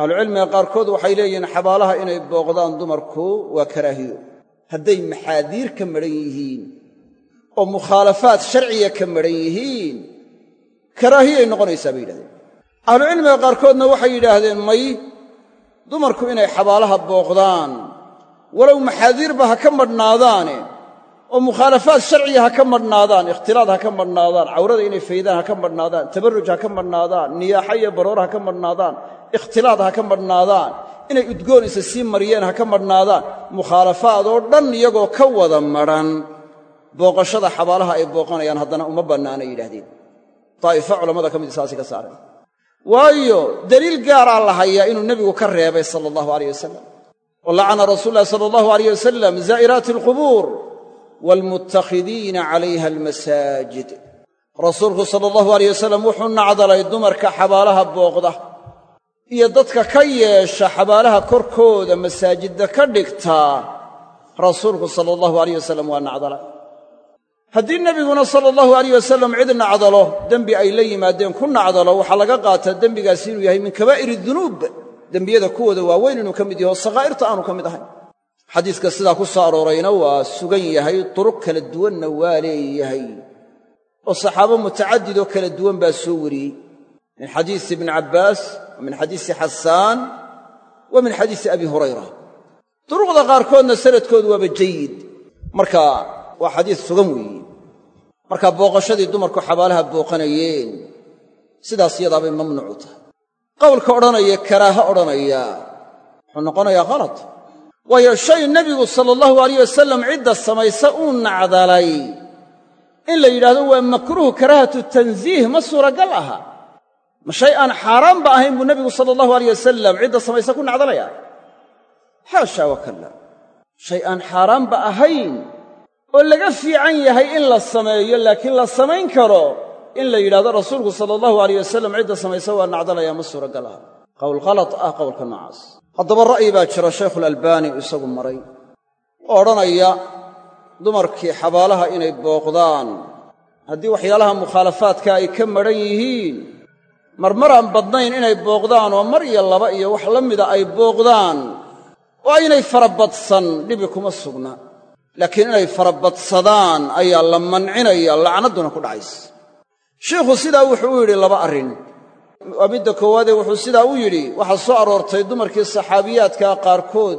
ahlucilmiga qaarkood waxay leeyihiin xabaalaha inay booqdaan dumarku waa karaahiyo. Hadday maxaadiir ka madhan yihiin oo mukhaalafaad sharciya ka madhan yihiin karaahiyay noqonaysaa bay yidhahdeen. Ahlucilmiga qaarkoodna waxay yidhaahdeen may dumarku inay xabaalaha booqdaan walow maxaadiirba ha ka madhnaadaane oo mukhaalafaad sharciya ha ka madhnaadaan ikhtilaad ha ka madhnaadaan cawrada inay faydaan ha ka madhnaadaan tabarruj ha ka madhnaadaan niyaaxa iyo baroor ha ka madhnaadaan ikhtilaad ha ka madhnaadaan inay udgoon isa sii mariyeen ha ka madhnaadaan mukhaalafaad oo dhan iyagoo ka wada madhan booqashada xabaalaha ay booqanayaan haddana uma bannaanay yidhaahdeen. Daa'ifo culammada ka mid saasi ka saareen waayo deliil gaaraa la hayaa inuu nebigu ka reebay sala allahu alayh wasalam wa lacana rasuulu llahi sala allahu alayh wasalam zaa'iraati alqubuur waalmuttakhidiina calayha almasaajid. Rasuulku sala allahu alayh wasalam wuxuu nacdalay dumarka xabaalaha booqda iyo dadka ka yeesha xabaalaha korkooda masaajidda ka dhigtaa rasuulku sala allahu alayh wasalam waa nacdalay haddii nebiguna sala allahu alayh wasalam cid nacdalo dembi ay la yimaadeen ku nacdalo waxaa laga qaataa dembigaasi inuu yahay min kabaa'ir dunuub. Dembiyada kuwooda waaweyn inuu ka mid yaho sakaa'irta aanu ka mid ahayn. Xadiiska sidaa ku soo aroorayna waa sugan yahay turuq kala duwanna waa leeyahay. Oo saxaabo mutacadidoo kala duwan baa soo wariyey min xadiisi ibni cabbaas wa min xadiisi xasaan wa min xadiisi abi hurayra duruqda qaarkoodna sanadkoodu waaba jayid marka waa xadiis sugan weeye marka booqashadii dumarku xabaalaha booqanayeen sidaas yadaabay mamnuucu tahay qowlka odhanaya karaaho odhanaya wuxuu noqonayaa khalad waayo shay nebigu sala allahu alayh wasalam cidda samaysa uu nacdalay in la yidhaahdo waa makruuh karaahatu tansiih ma suuragal aha ma shay aan xaaraanba ahayn buu nebigu sala allahu alayh wasalam cidda samaysa ku nacdalaya. Xaashaa wa kalla shay aan xaaraanba ahayn oo laga fiican yahay in la sameeyo laakiin la samayn karo in la yidhahdo rasuulku sala allahu alayh wasalam cidda samaysa waa nacdalaya ma suuragal aha. Qowl khalad ah qowlka noocaas haddaba ra'yi baa jira shaykhulalbaani uu isagu maray. Oo odhanaya dumarkii xabaalaha inay booqdaan haddii waxyaalaha mukhaalafaadka ay ka madhan yihiin marmar aan badnayn inay booqdaan oo mar iyo laba iyo wax la mida ay booqdaan oo aynay farabadsan dhibi kuma sugna. Laakiin inay farabadsadaan ayaa la mancinaya lacnadduna ku dhacaysa. Shiikhu sidaa wuxuu u yidhi laba arrin. Waa midda koowaadee wuxuu sidaa u yidhi waxaa soo aroortay dumarkii saxaabiyaadkaa qaarkood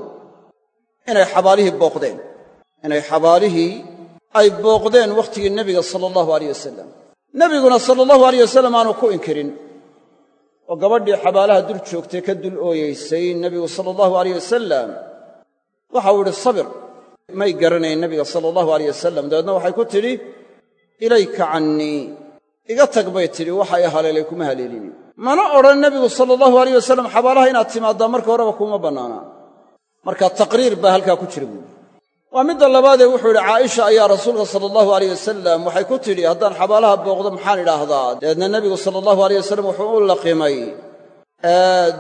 inay xabaalihii booqdeen. Inay xabaalihii ay booqdeen wakhtigii nebiga sala allahu alayh wasalam nebiguna sala allahu alayh wasalam aanu ku inkirin oo gabadhii xabaalaha dul joogtay ka dul ooyaysay nebigu sala allahu alayh wasalam waxau idhi sabir may garanayn nebiga sala allahu alayh wasalam dabeedna waxay ku tidhi ilayka cannii. Iga tag bay tidhi waxa i haleelay kuma haleelini mana odhan nebigu sala allahu alayh wasalam xabaalaha inaad timaaddaa marka horeba kuma bannaanaa marka taqriir baa halkaa ku jira buuri waa midda labaadee wuxuu yidhi caaisha ayaa rasuulka sala allahu alayh wasalam waxay ku tidhi haddaan xabaalaha booqdo maxaan idhaahdaa? Dabeedna nebigu sala allahu alayh wasalam wuxuu u laqimay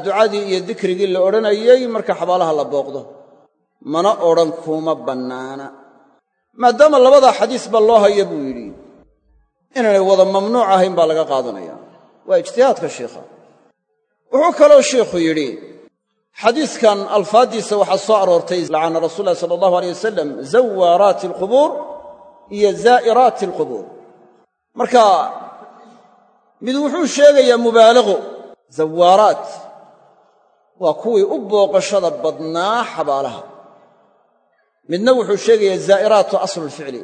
ducadii iyo dikrigii la odhanayey marka xabaalaha la booqdo. Mana odhan kuma bannaana. Maadaama labadaa xadiis ba loo haya buu yidhi inaanay wada mamnuuc ahayn baa laga qaadanaya. Waa ijtihaadka shiikha wuxuu kaloo shiikhu yidhi xadiiskan alfaaddiisa waxaa soo aroortay lacana rasuul lahi sala allahu aleyh wasalam zawaaraati alqubuur iyo zaa'iraati alqubuur. Marka mid wuxuu sheegayaa mubaalago zawaaraat waa kuwii u booqashada badnaa xabaalaha. Midna wuxuu sheegayaa zaa'iraatu aslulficli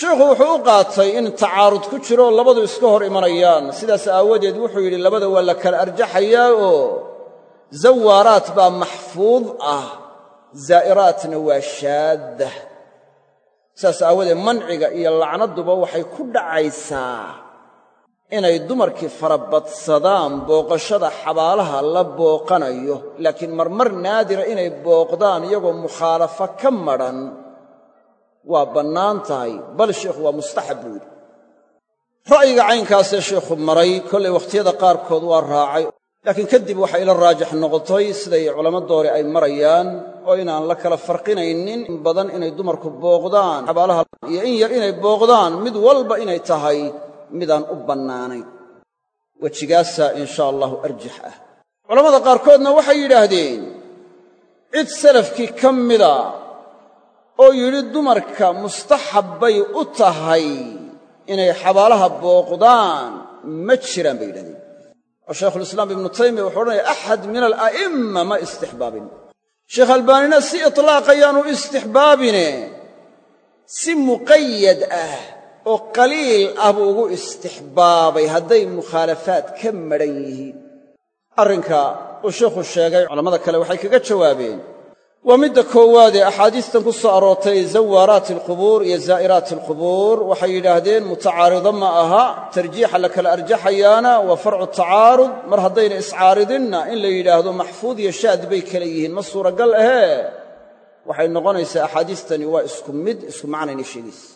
sheikhu wuxuu u qaatay in tacaarud ku jiro labadu iska hor imanayaan. Sidaas aawadeed wuxuu yidhi labada waa la kala arjaxayaa oo zawaaraat baa maxfuud ah zaa'iraatna waa shaaddah sidaas aawadeed manciga iyo lacnadduba waxay ku dhacaysaa inay dumarkii farabadsadaan booqashada xabaalaha la booqanayo laakiin marmar naadira inay booqdaan iyagoo mukhaalafo ka madhan waa bannaan tahay bal sheikhu waa mustaxab buu yidhi. Ra'yiga caynkaasee sheikhu maray kollay wakhtiyada qaarkood waa raacay laakiin kadib waxay ila raajix noqotay siday culammadoori ay marayaan oo inaan la kala farqinaynin in badan inay dumarku booqdaan xabaalaha iyo in yar inay booqdaan mid walba inay tahay midaan u bannaanayn. Wejigaasaa inshaa allahu arjax ah. Culammada qaarkoodna waxay yidhaahdeen cid salafkii ka mida oo yidhi dumarka mustaxab bay u tahay inay xabaalaha booqdaan ma jiraan bay yidhahdeen oo shaykhulislaam ibnu taymiya wuxuu odhanaya axad min ala'imma ma istixbaabin. Sheekh albaanina si itlaaq ayaanu istixbaabine si muqayad ah oo qaliil ah buu ugu istixbaabay hadday mukhaalafaad ka madhan yihiin. Arrinka uu sheikhu sheegay culammada kale waxay kaga jawaabeen waa midda koowaadee axaadiistan ku soo aroortay zawaaraati alqubuur iyo zaa'iraati alqubuur. Waxay yidhaahdeen mutacaarido ma aha tarjiixa la kala arjaxayaana waa farcu tacaarud. Mar haddayna iscaaridinna in la yidhaahdo maxfuud iyo shaad bay kale yihiin. Ma suuragal ahee? Waxay noqonaysaa axaadiistani waa isku mid isku macnayna sheegaysa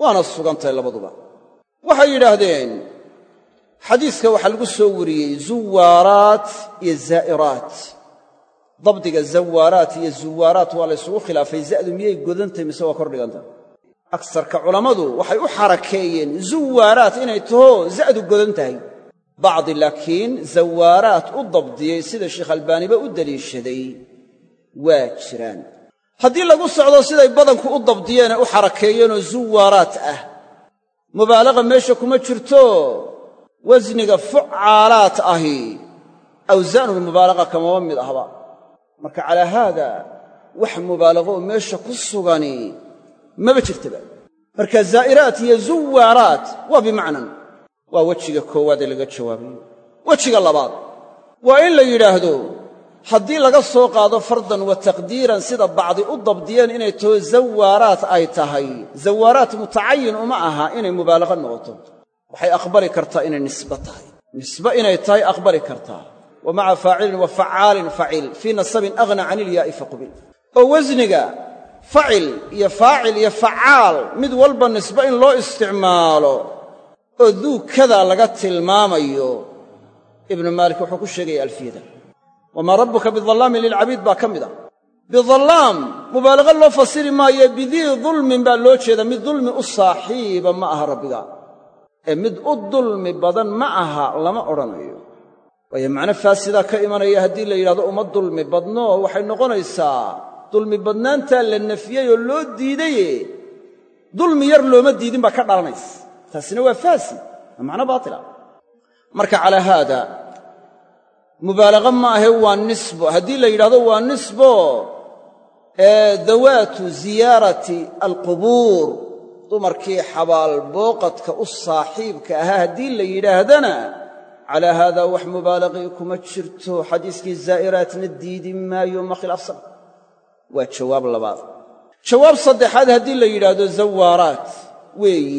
waana sugantahay labaduba. Waxay yidhaahdeen xadiiska waxaa lagu soo wariyey zuwaaraat iyo zaa'iraat dabdiga zawaaraat iyo zuwaaraat waa la ysugu khilaafay za'du miyay godantahy mise waa kor dhiganta agsarka culammadu waxay u xarakeeyeen zuwaaraat inay taho za'du godan tahay bacdi laakiin zawaaraat u dabdiyey sida sheekh albaaniba u deliishaday waa jiraan. Haddii lagu socdo siday badanku u dabdiyeen ee u xarakeeyeenoo zuwaaraat ah mubaalaqa meesha kuma jirto. Wasniga fucaalaat ahi awsaanulmubaalaqa kamaba mid ahba marka calaa haada wax mubaalaqo meesha ku sugani maba jirtaba marka zaa'iraat iyo zuwaaraat waa bimacnan. Waa wejiga koowaad ee laga jawaabayo wejiga labaad waa in la yidhaahdo haddii laga soo qaado fardan wa taqdiiran sida bacdi u dabdiyeen inay taho zawaaraat ay tahay. Zawaaraat mutacayin uma aha inay mubaalaqa noqoto. Waxay aqbali kartaa inay nisbe tahay. Nisbe inay tahay aqbali kartaa wa maca faacilin wa facaalin facil fii nasabin aghna can ilyaa'i faqbil. Oo wasniga facil iyo faacil iyo facaal mid walba nisbe in loo isticmaalo oo duu kadaa laga tilmaamayo. Ibnu maalik wuxuu ku sheegaya alfiyada. Wamaa rabbuka bidallaamin lilcabiid baa ka mid a. Bidallaam mubaalaqa loo fasiri maayo bidii dulmin baa loo jeeda mid dulmi u saaxiiba ma aha rabbiga. Ee mid u dulmi badan ma aha lama odhanayo waayo macno faasidaa ka imanaya haddii la yidhahdo uma dulmi badno. Waxay noqonaysaa dulmi badnaantaa la nafiyey oo loo diidaye dulmi yar looma diidin baa ka dhalanaysa. Taasina waa faasid waa macno baatila. Marka calaa haada mubaalaqa ma ahe waa nisbo. Haddii la yidhahdo waa nisbo dawaatu ziyaarati alqubuur dumarkii xabaalbooqadka u saaxiibka ahaa haddii la yidhaahdana calaa haadaa wax mubaalaqii kuma jirto. Xadiiskii zaa'iraatna diidi maayo ma khilaafsan. Waa jawaab labaad. Jawaab saddexaad haddii la yidhaahdo zawaaraat weeyi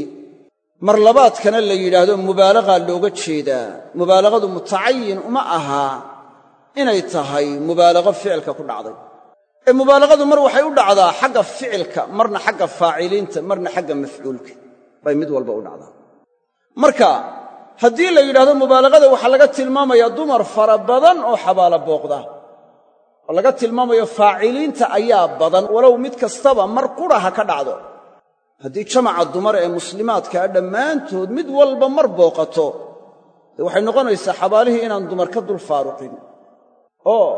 mar labaadkana la yidhaahdo mubaalaqaa looga jeedaa. Mubaalaqadu mutacayin uma aha inay tahay mubaalaqo ficilka ku dhacday. Ee mubaalaqadu mar waxay u dhacdaa xagga ficilka marna xagga faaciliinta marna xagga mafcuulka. Bay mid walba u dhacdaa. Marka haddii la yidhahdo mubaalaqada waxaa laga tilmaamayaa dumar fara badan oo xabaalo booqda. Oo laga tilmaamayo faaciliinta ayaa badan walow mid kastaba mar qura ha ka dhacdo. Haddii jamaca dumar ee muslimaadkaa dhammaantood mid walba mar booqato dee waxay noqonaysaa xabaalihii inaan dumar ka dul faaruqin. Oo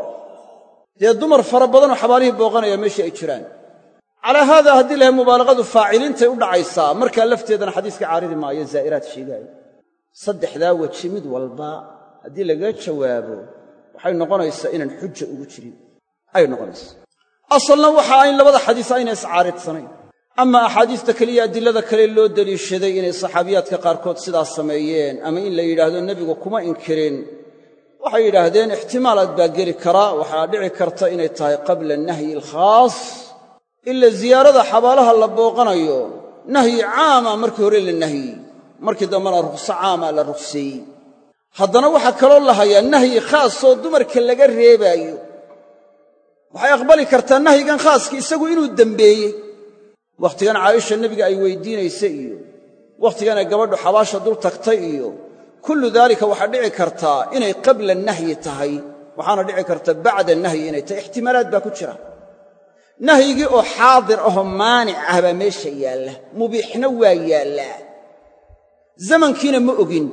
dee dumar fara badanoo xabaalihii booqanaya meeshii ay jiraan. Calaa haada haddii lahay mubaalaqadu faaciliintay u dhacaysaa markaa lafteedana xadiiska caaridi maayo zaa'iraad sheegaayo saddexdaa weji mid walba haddii lagaga jawaabo waxay noqonaysaa inaan xuja ugu jirin. Ayay noqonaysaa. Asalna waxa ayn labada xadiis ayna iscaaridsanayn ama axaadiista keliya adilada kale loo deliishaday inay saxaabiyaadka qaarkood sidaas sameeyeen ama in la yidhaahdo nebigu kuma inkirin. Waxay yidhaahdeen ixtimaalaad baa geli kara waxaa dhici karta inay tahay qabla nahyi alkhaas ila ziyaarada xabaalaha la booqanayo nahyi caama markii hore la nahyey markii dambena rukhso caama la rukhseeyey haddana waxaa kaloo la hayaa nahyi khaasoo dumarka laga reebaayo. Waxay aqbali kartaa nahyigan khaaskii isagu inuu dembeeyey wakhtigan caaisha nebiga ay weydiinaysa iyo wakhtigan ay gabadhu xabaasha dul tagtay iyo kullu daalika waxaa dhici kartaa inay qabla nahyi tahay. Waxaana dhici karta bacda nahyi inay tahay. Ixtimaalaad baa ku jira. Nahyigii oo xaadir ahoo maanic ah baa meesha yaalla. Mubiixna waa yaallaa zamankiina ma ogin.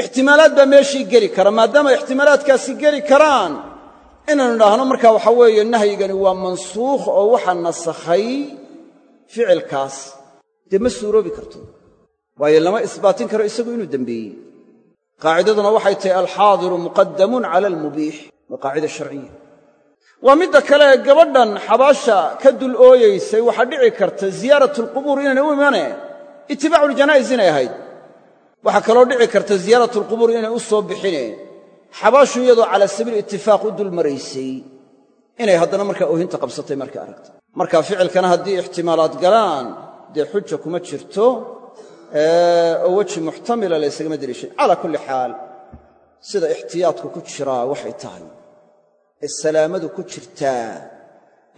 Ixtimaalaad baa meeshii geli kara maadaama ixtimaalaadkaasi geli karaan. Inaynu idhaahno markaa waxaa weeye nahyigani waa mansuukh oo waxaa nasakhay ficilkaas. Dee ma suuroobi karto? Waayo lama isbaatin karo isagu inuu dembeeyey qaacidaduna waxay tahay alxaadiru muqadamun cala almubiix. Waa qaacida sharciya. Waa midda kale gabadhan xabaasha ka dul ooyaysay waxaa dhici karta ziyaaratu alqubuur inayna u imane itibaacu ljanaa'is inay ahayd waxaa kaloo dhici karta ziyaaratu alqubuur inay u soo bixine. Xabaashu iyadoo calaa sabiil itifaaq u dul maraysay inay haddana markaa oohinta qabsatay markay aragtay marka ficilkana haddii ixtimaalaad galaan dee xuja kuma jirto oo weji muxtamila laysagama deliishan calaa kulli xaal sida ixtiyaadku ku jiraa waxay tahay. Ee salaamadu ku jirtaa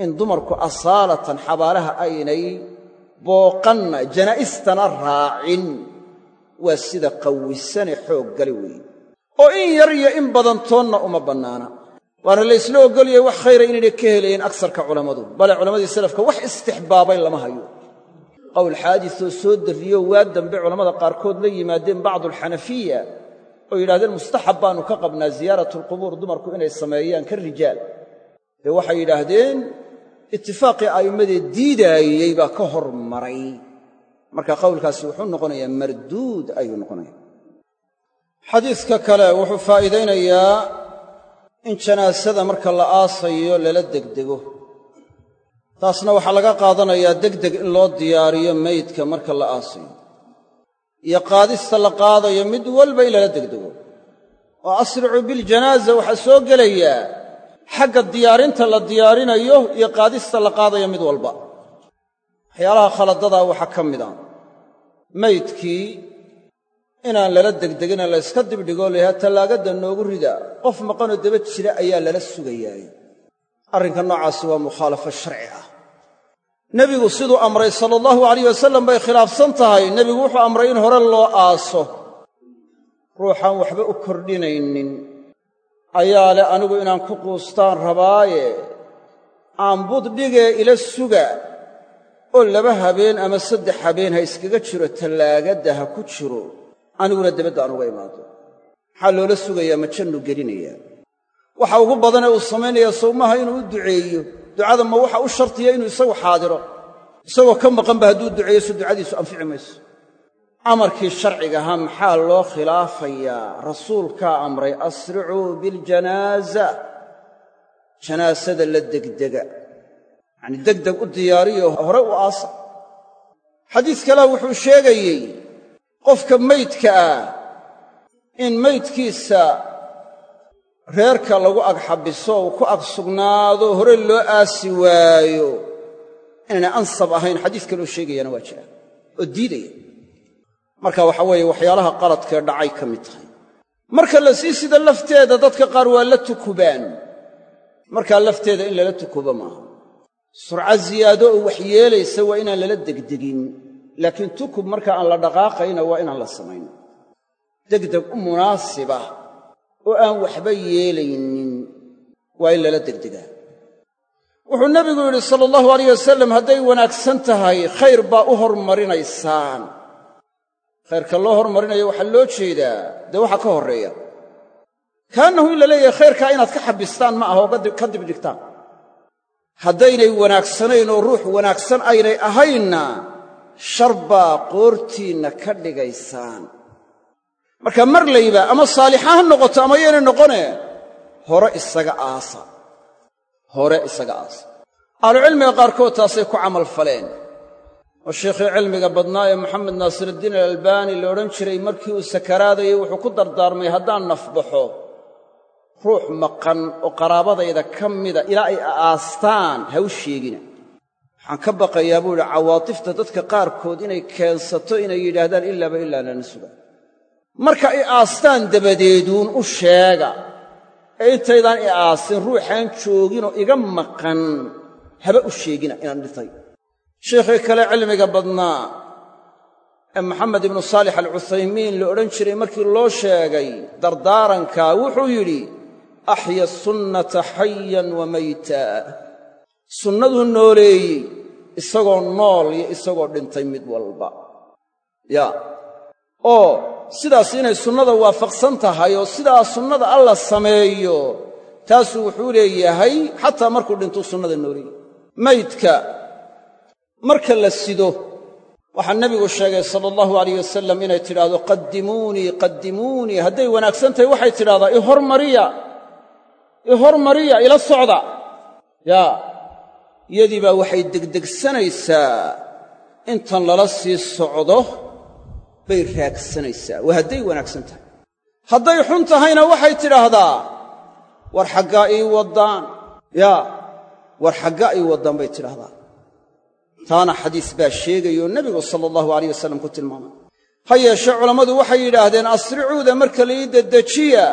in dumarku asaalatan xabaalaha aynay booqanna janaa'istana raacin waa sida qawisane xoog gali weeye oo in yar iyo in badantoonna uma bannaana. Waana la ysla oggoliyay wax khayra inaynay ka helayeen agsarka culammadu bale culammadii salafka wax istixbaabay lama hayo. Qowl xaadisoo soo darriyo waa dambe culammada qaarkood la yimaadeen bacdualxanafiya oo yidhahdeen mustaxab baannu ka qabnaa ziyaaratu alqubuur dumarku inay sameeyaan ka rijaal. Dee waxay yidhaahdeen itifaaqii a'immadee diidaayey baa ka hormaray marka qowlkaasi wuxuu noqonayaa marduud ayuu noqonaya xadiiska kale wuxuu faa'iidaynayaa in janaasada marka la aasayo lala degdego. Taasna waxaa laga qaadanayaa degdeg in loo diyaariyo meydka marka la aasayo. Iyo qaadista la qaadayo mid walba in lala degdego. Oo asricuu biljanaaza waxaa soo gelayaa xagga diyaarinta la diyaarinayo iyo qaadista la qaadayo mid walba waxyaalaha khaladadaa waxaa ka mid a. Maydkii inaan lala degdegina la yska dibdhigoo layahaa tallaagadda noogu rida qof maqanoo daba jira ayaa lala sugayaay. Arrinka noocaasi waa mukhaalafo sharci ah. Nebigu siduu amray sala allahu alayh wasalam bay khilaafsan tahay. Nebigu wuxuu amray in hore loo aaso. Ruuxaan waxba u kordhinaynin. Ayaa leh anigu inaan ku quustaan rabaaye aan buddhigee ila suga oo laba habeen ama saddex habeen ha iskaga jiro tallaagadda ha ku jiro aniguna debadda aan uga imaado. Maxaa loola sugayaa ma jannu gelinayaa? Waxa ugu badanee uu samaynayaa sawmaha inuu u duceeyo ducada ma waxa u shartiya inuu isagu xaadiro. Isagoo ka maqanba hadduu duceeyo so ducadiisu anfici mayso. Amarkii sharciga ahaa maxaa loo khilaafayaa? Rasuulkaa amray asricuu biljanaaza janaasada la degdega yacanii degdeg u diyaariyo hore u aasa. Xadiis kalea wuxuu sheegayey qofka maydka ah in maydkiisa reerka lagu ag xabiso uu ku ag sugnaado hore loo aasi waayo. Inaynay ansab ahayn xadiis kaloo sheegayaana waa jira oo diidaya. Marka waxa weeye waxyaalaha qaladkee dhacay ka mid tahay. Marka la sii sida lafteeda dadka qaar waa la tukubaan. Markaa lafteeda in lala tukubo maaha surco ziyaado oo wax yeelaysa waa inaan lala degdegin laakiin tukub marka aan la dhaqaaqayna waa inaan la samayn. Degdeg u munaasiba oo aan waxba yeelaynin waa in lala degdegaa. Wuxuu nebigu yidhi sala allahu alayh wasalam hadday wanaagsan tahay khayr baa u hormarinaysaan. Khayrka loo hormarinayo waxaa loo jeedaa dee waxaa ka horreeya? Kaannahu in la leeyahay khayrkaa inaad ka xabistaan ma aha oo ka dibdhigtaan haddaynay wanaagsanayn oo ruux wanaagsan aynay ahaynna shar baa qoortiinna ka dhigaysaan. Marka mar layba ama saalixa ha noqoto ama yaynay noqone hore isaga aasa. Hore isaga aasa. Ahlucilmiga qaarkood taasay ku camal faleen. Oo sheikhii cilmiga badnaa ee moxamed naasirudiin alalbaani la odhan jiray markii uu sakaraadayay wuxuu ku dardaarmay haddaan nafbaxo ruux maqan oo qaraabadayda ka mida ilaa ay aastaan ha u sheegina. Waxaan ka baqayaa buu idhi cawaatifta dadka qaarkood inay keensato inay yidhaahdaan ilaaba ilaa lana suga. Marka i aastaan dabadeeduun u sheega ee intaydaan i aastin ruuxaan jooginoo iga maqan haba u sheegina inaan dhintay. Sheikhii kale cilmiga badnaa ee maxamed ibnu saalix alcuthaymiin la odhan jiray markii loo sheegay dardaaranka wuxuu yidhi axya sunnata xayan wa mayta sunnaduu nooleeyey isagoo nool iyo isagoo dhintay mid walba yaa oo sidaas inay sunnada waafaqsan tahay oo sidaa sunnada alla sameeyo taasuu wuxuu leeyahay xataa markuu dhintuu sunnada nooleeyey maydka marka la sido waxaa nebigu sheegay sala allahu alayh wasalam inay tidhaahdo qaddimuunii qaddimuunii hadday wanaagsan tahay waxay tidhahdaa i hormariya i hormariya ila socda. Yaa iyadii baa waxay degdegsanaysaa. Intan lala sii socdo bay raagsanaysaa. Waa hadday wanaagsan tahay. Hadday xun tahayna waxay tidhaahdaa war xaggaa ii waddaan. Yaa war xaggaa ii waddaan bay tidhaahdaa. Taana xadiis baa sheegayoo nebigu sala allahu alayh wasalam ku tilmaamay. Ha yeeshee culammadu waxay yidhaahdeen asricuuda marka la ii dedejiya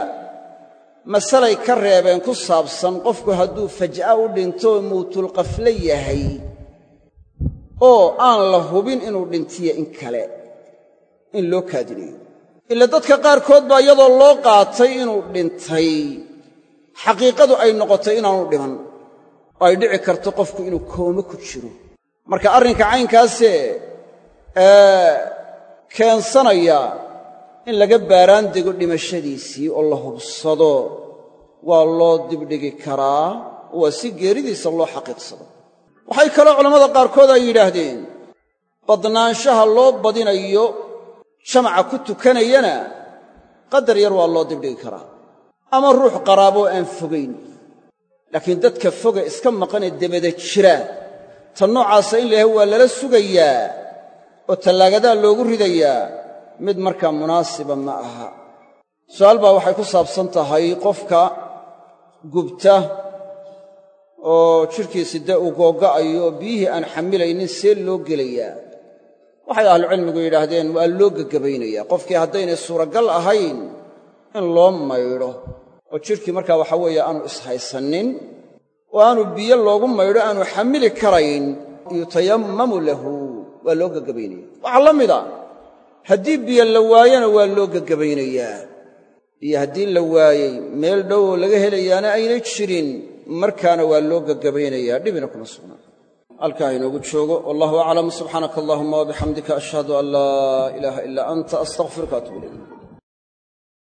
masalay ka reebeen ku saabsan qofku hadduu faj'a u dhinto mawtulqafle yahay oo aan la hubin inuu dhintiyo in kale in loo kaadinayo. Ila dadka qaarkood baa iyadoo loo qaatay inuu dhintay. Xaqiiqadu ay noqotay inaanu dhiman oo ay dhici karto qofku inuu koome ku jiro. Marka arrinka caynkaasee keensanaya in laga baaraan dego dhimashadiisii oo la hubsado waa loo dibdhigi karaa waa si geeridiisa loo xaqiiqsado. Waxay kaloo culammada qaarkood ay yidhaahdeen badnaanshaha loo badinayo jamaca ku tukanayana qadar yar waa loo dibdhigi karaa. Ama ruux qaraaboo aan fogayn laakiin dadka foga iska maqanee debada jira. Tan noocaasa in layahay waa lala sugayaa oo tallaagadaa loogu ridayaa mid markaa munaasiba ma aha. Su'aal baa waxay ku saabsan tahay qofka gubta oo jidhkiisi dee uu googa'ayo oo biyihii aan xamilaynin see loo gelayaa. Waxay ahlucilmigu yidhaahdeen waa loo gegabaynayaa qofkii haddaynay suuragal ahayn in loo maydho. Oo jidhkii markaa waxaa weeye aanu ishaysannin oo aanu biyo loogu maydho aanu xamili karayn yutayammamu lahu. Waa loo gegabaynaya waxaa la mida haddii biyo la waayona waa loo gegabaynayaa biyo haddii la waayey meel dhow oo laga helayaana aynay jirin markaana waa loo gegabaynayaa dhibina kuma sugnaa halkaa inoogu joogo wallahu aclam subxaanaka allahuma wabixamdika ashhadu an laa ilaaha ilaa anta astaqfiruka atuub ilayk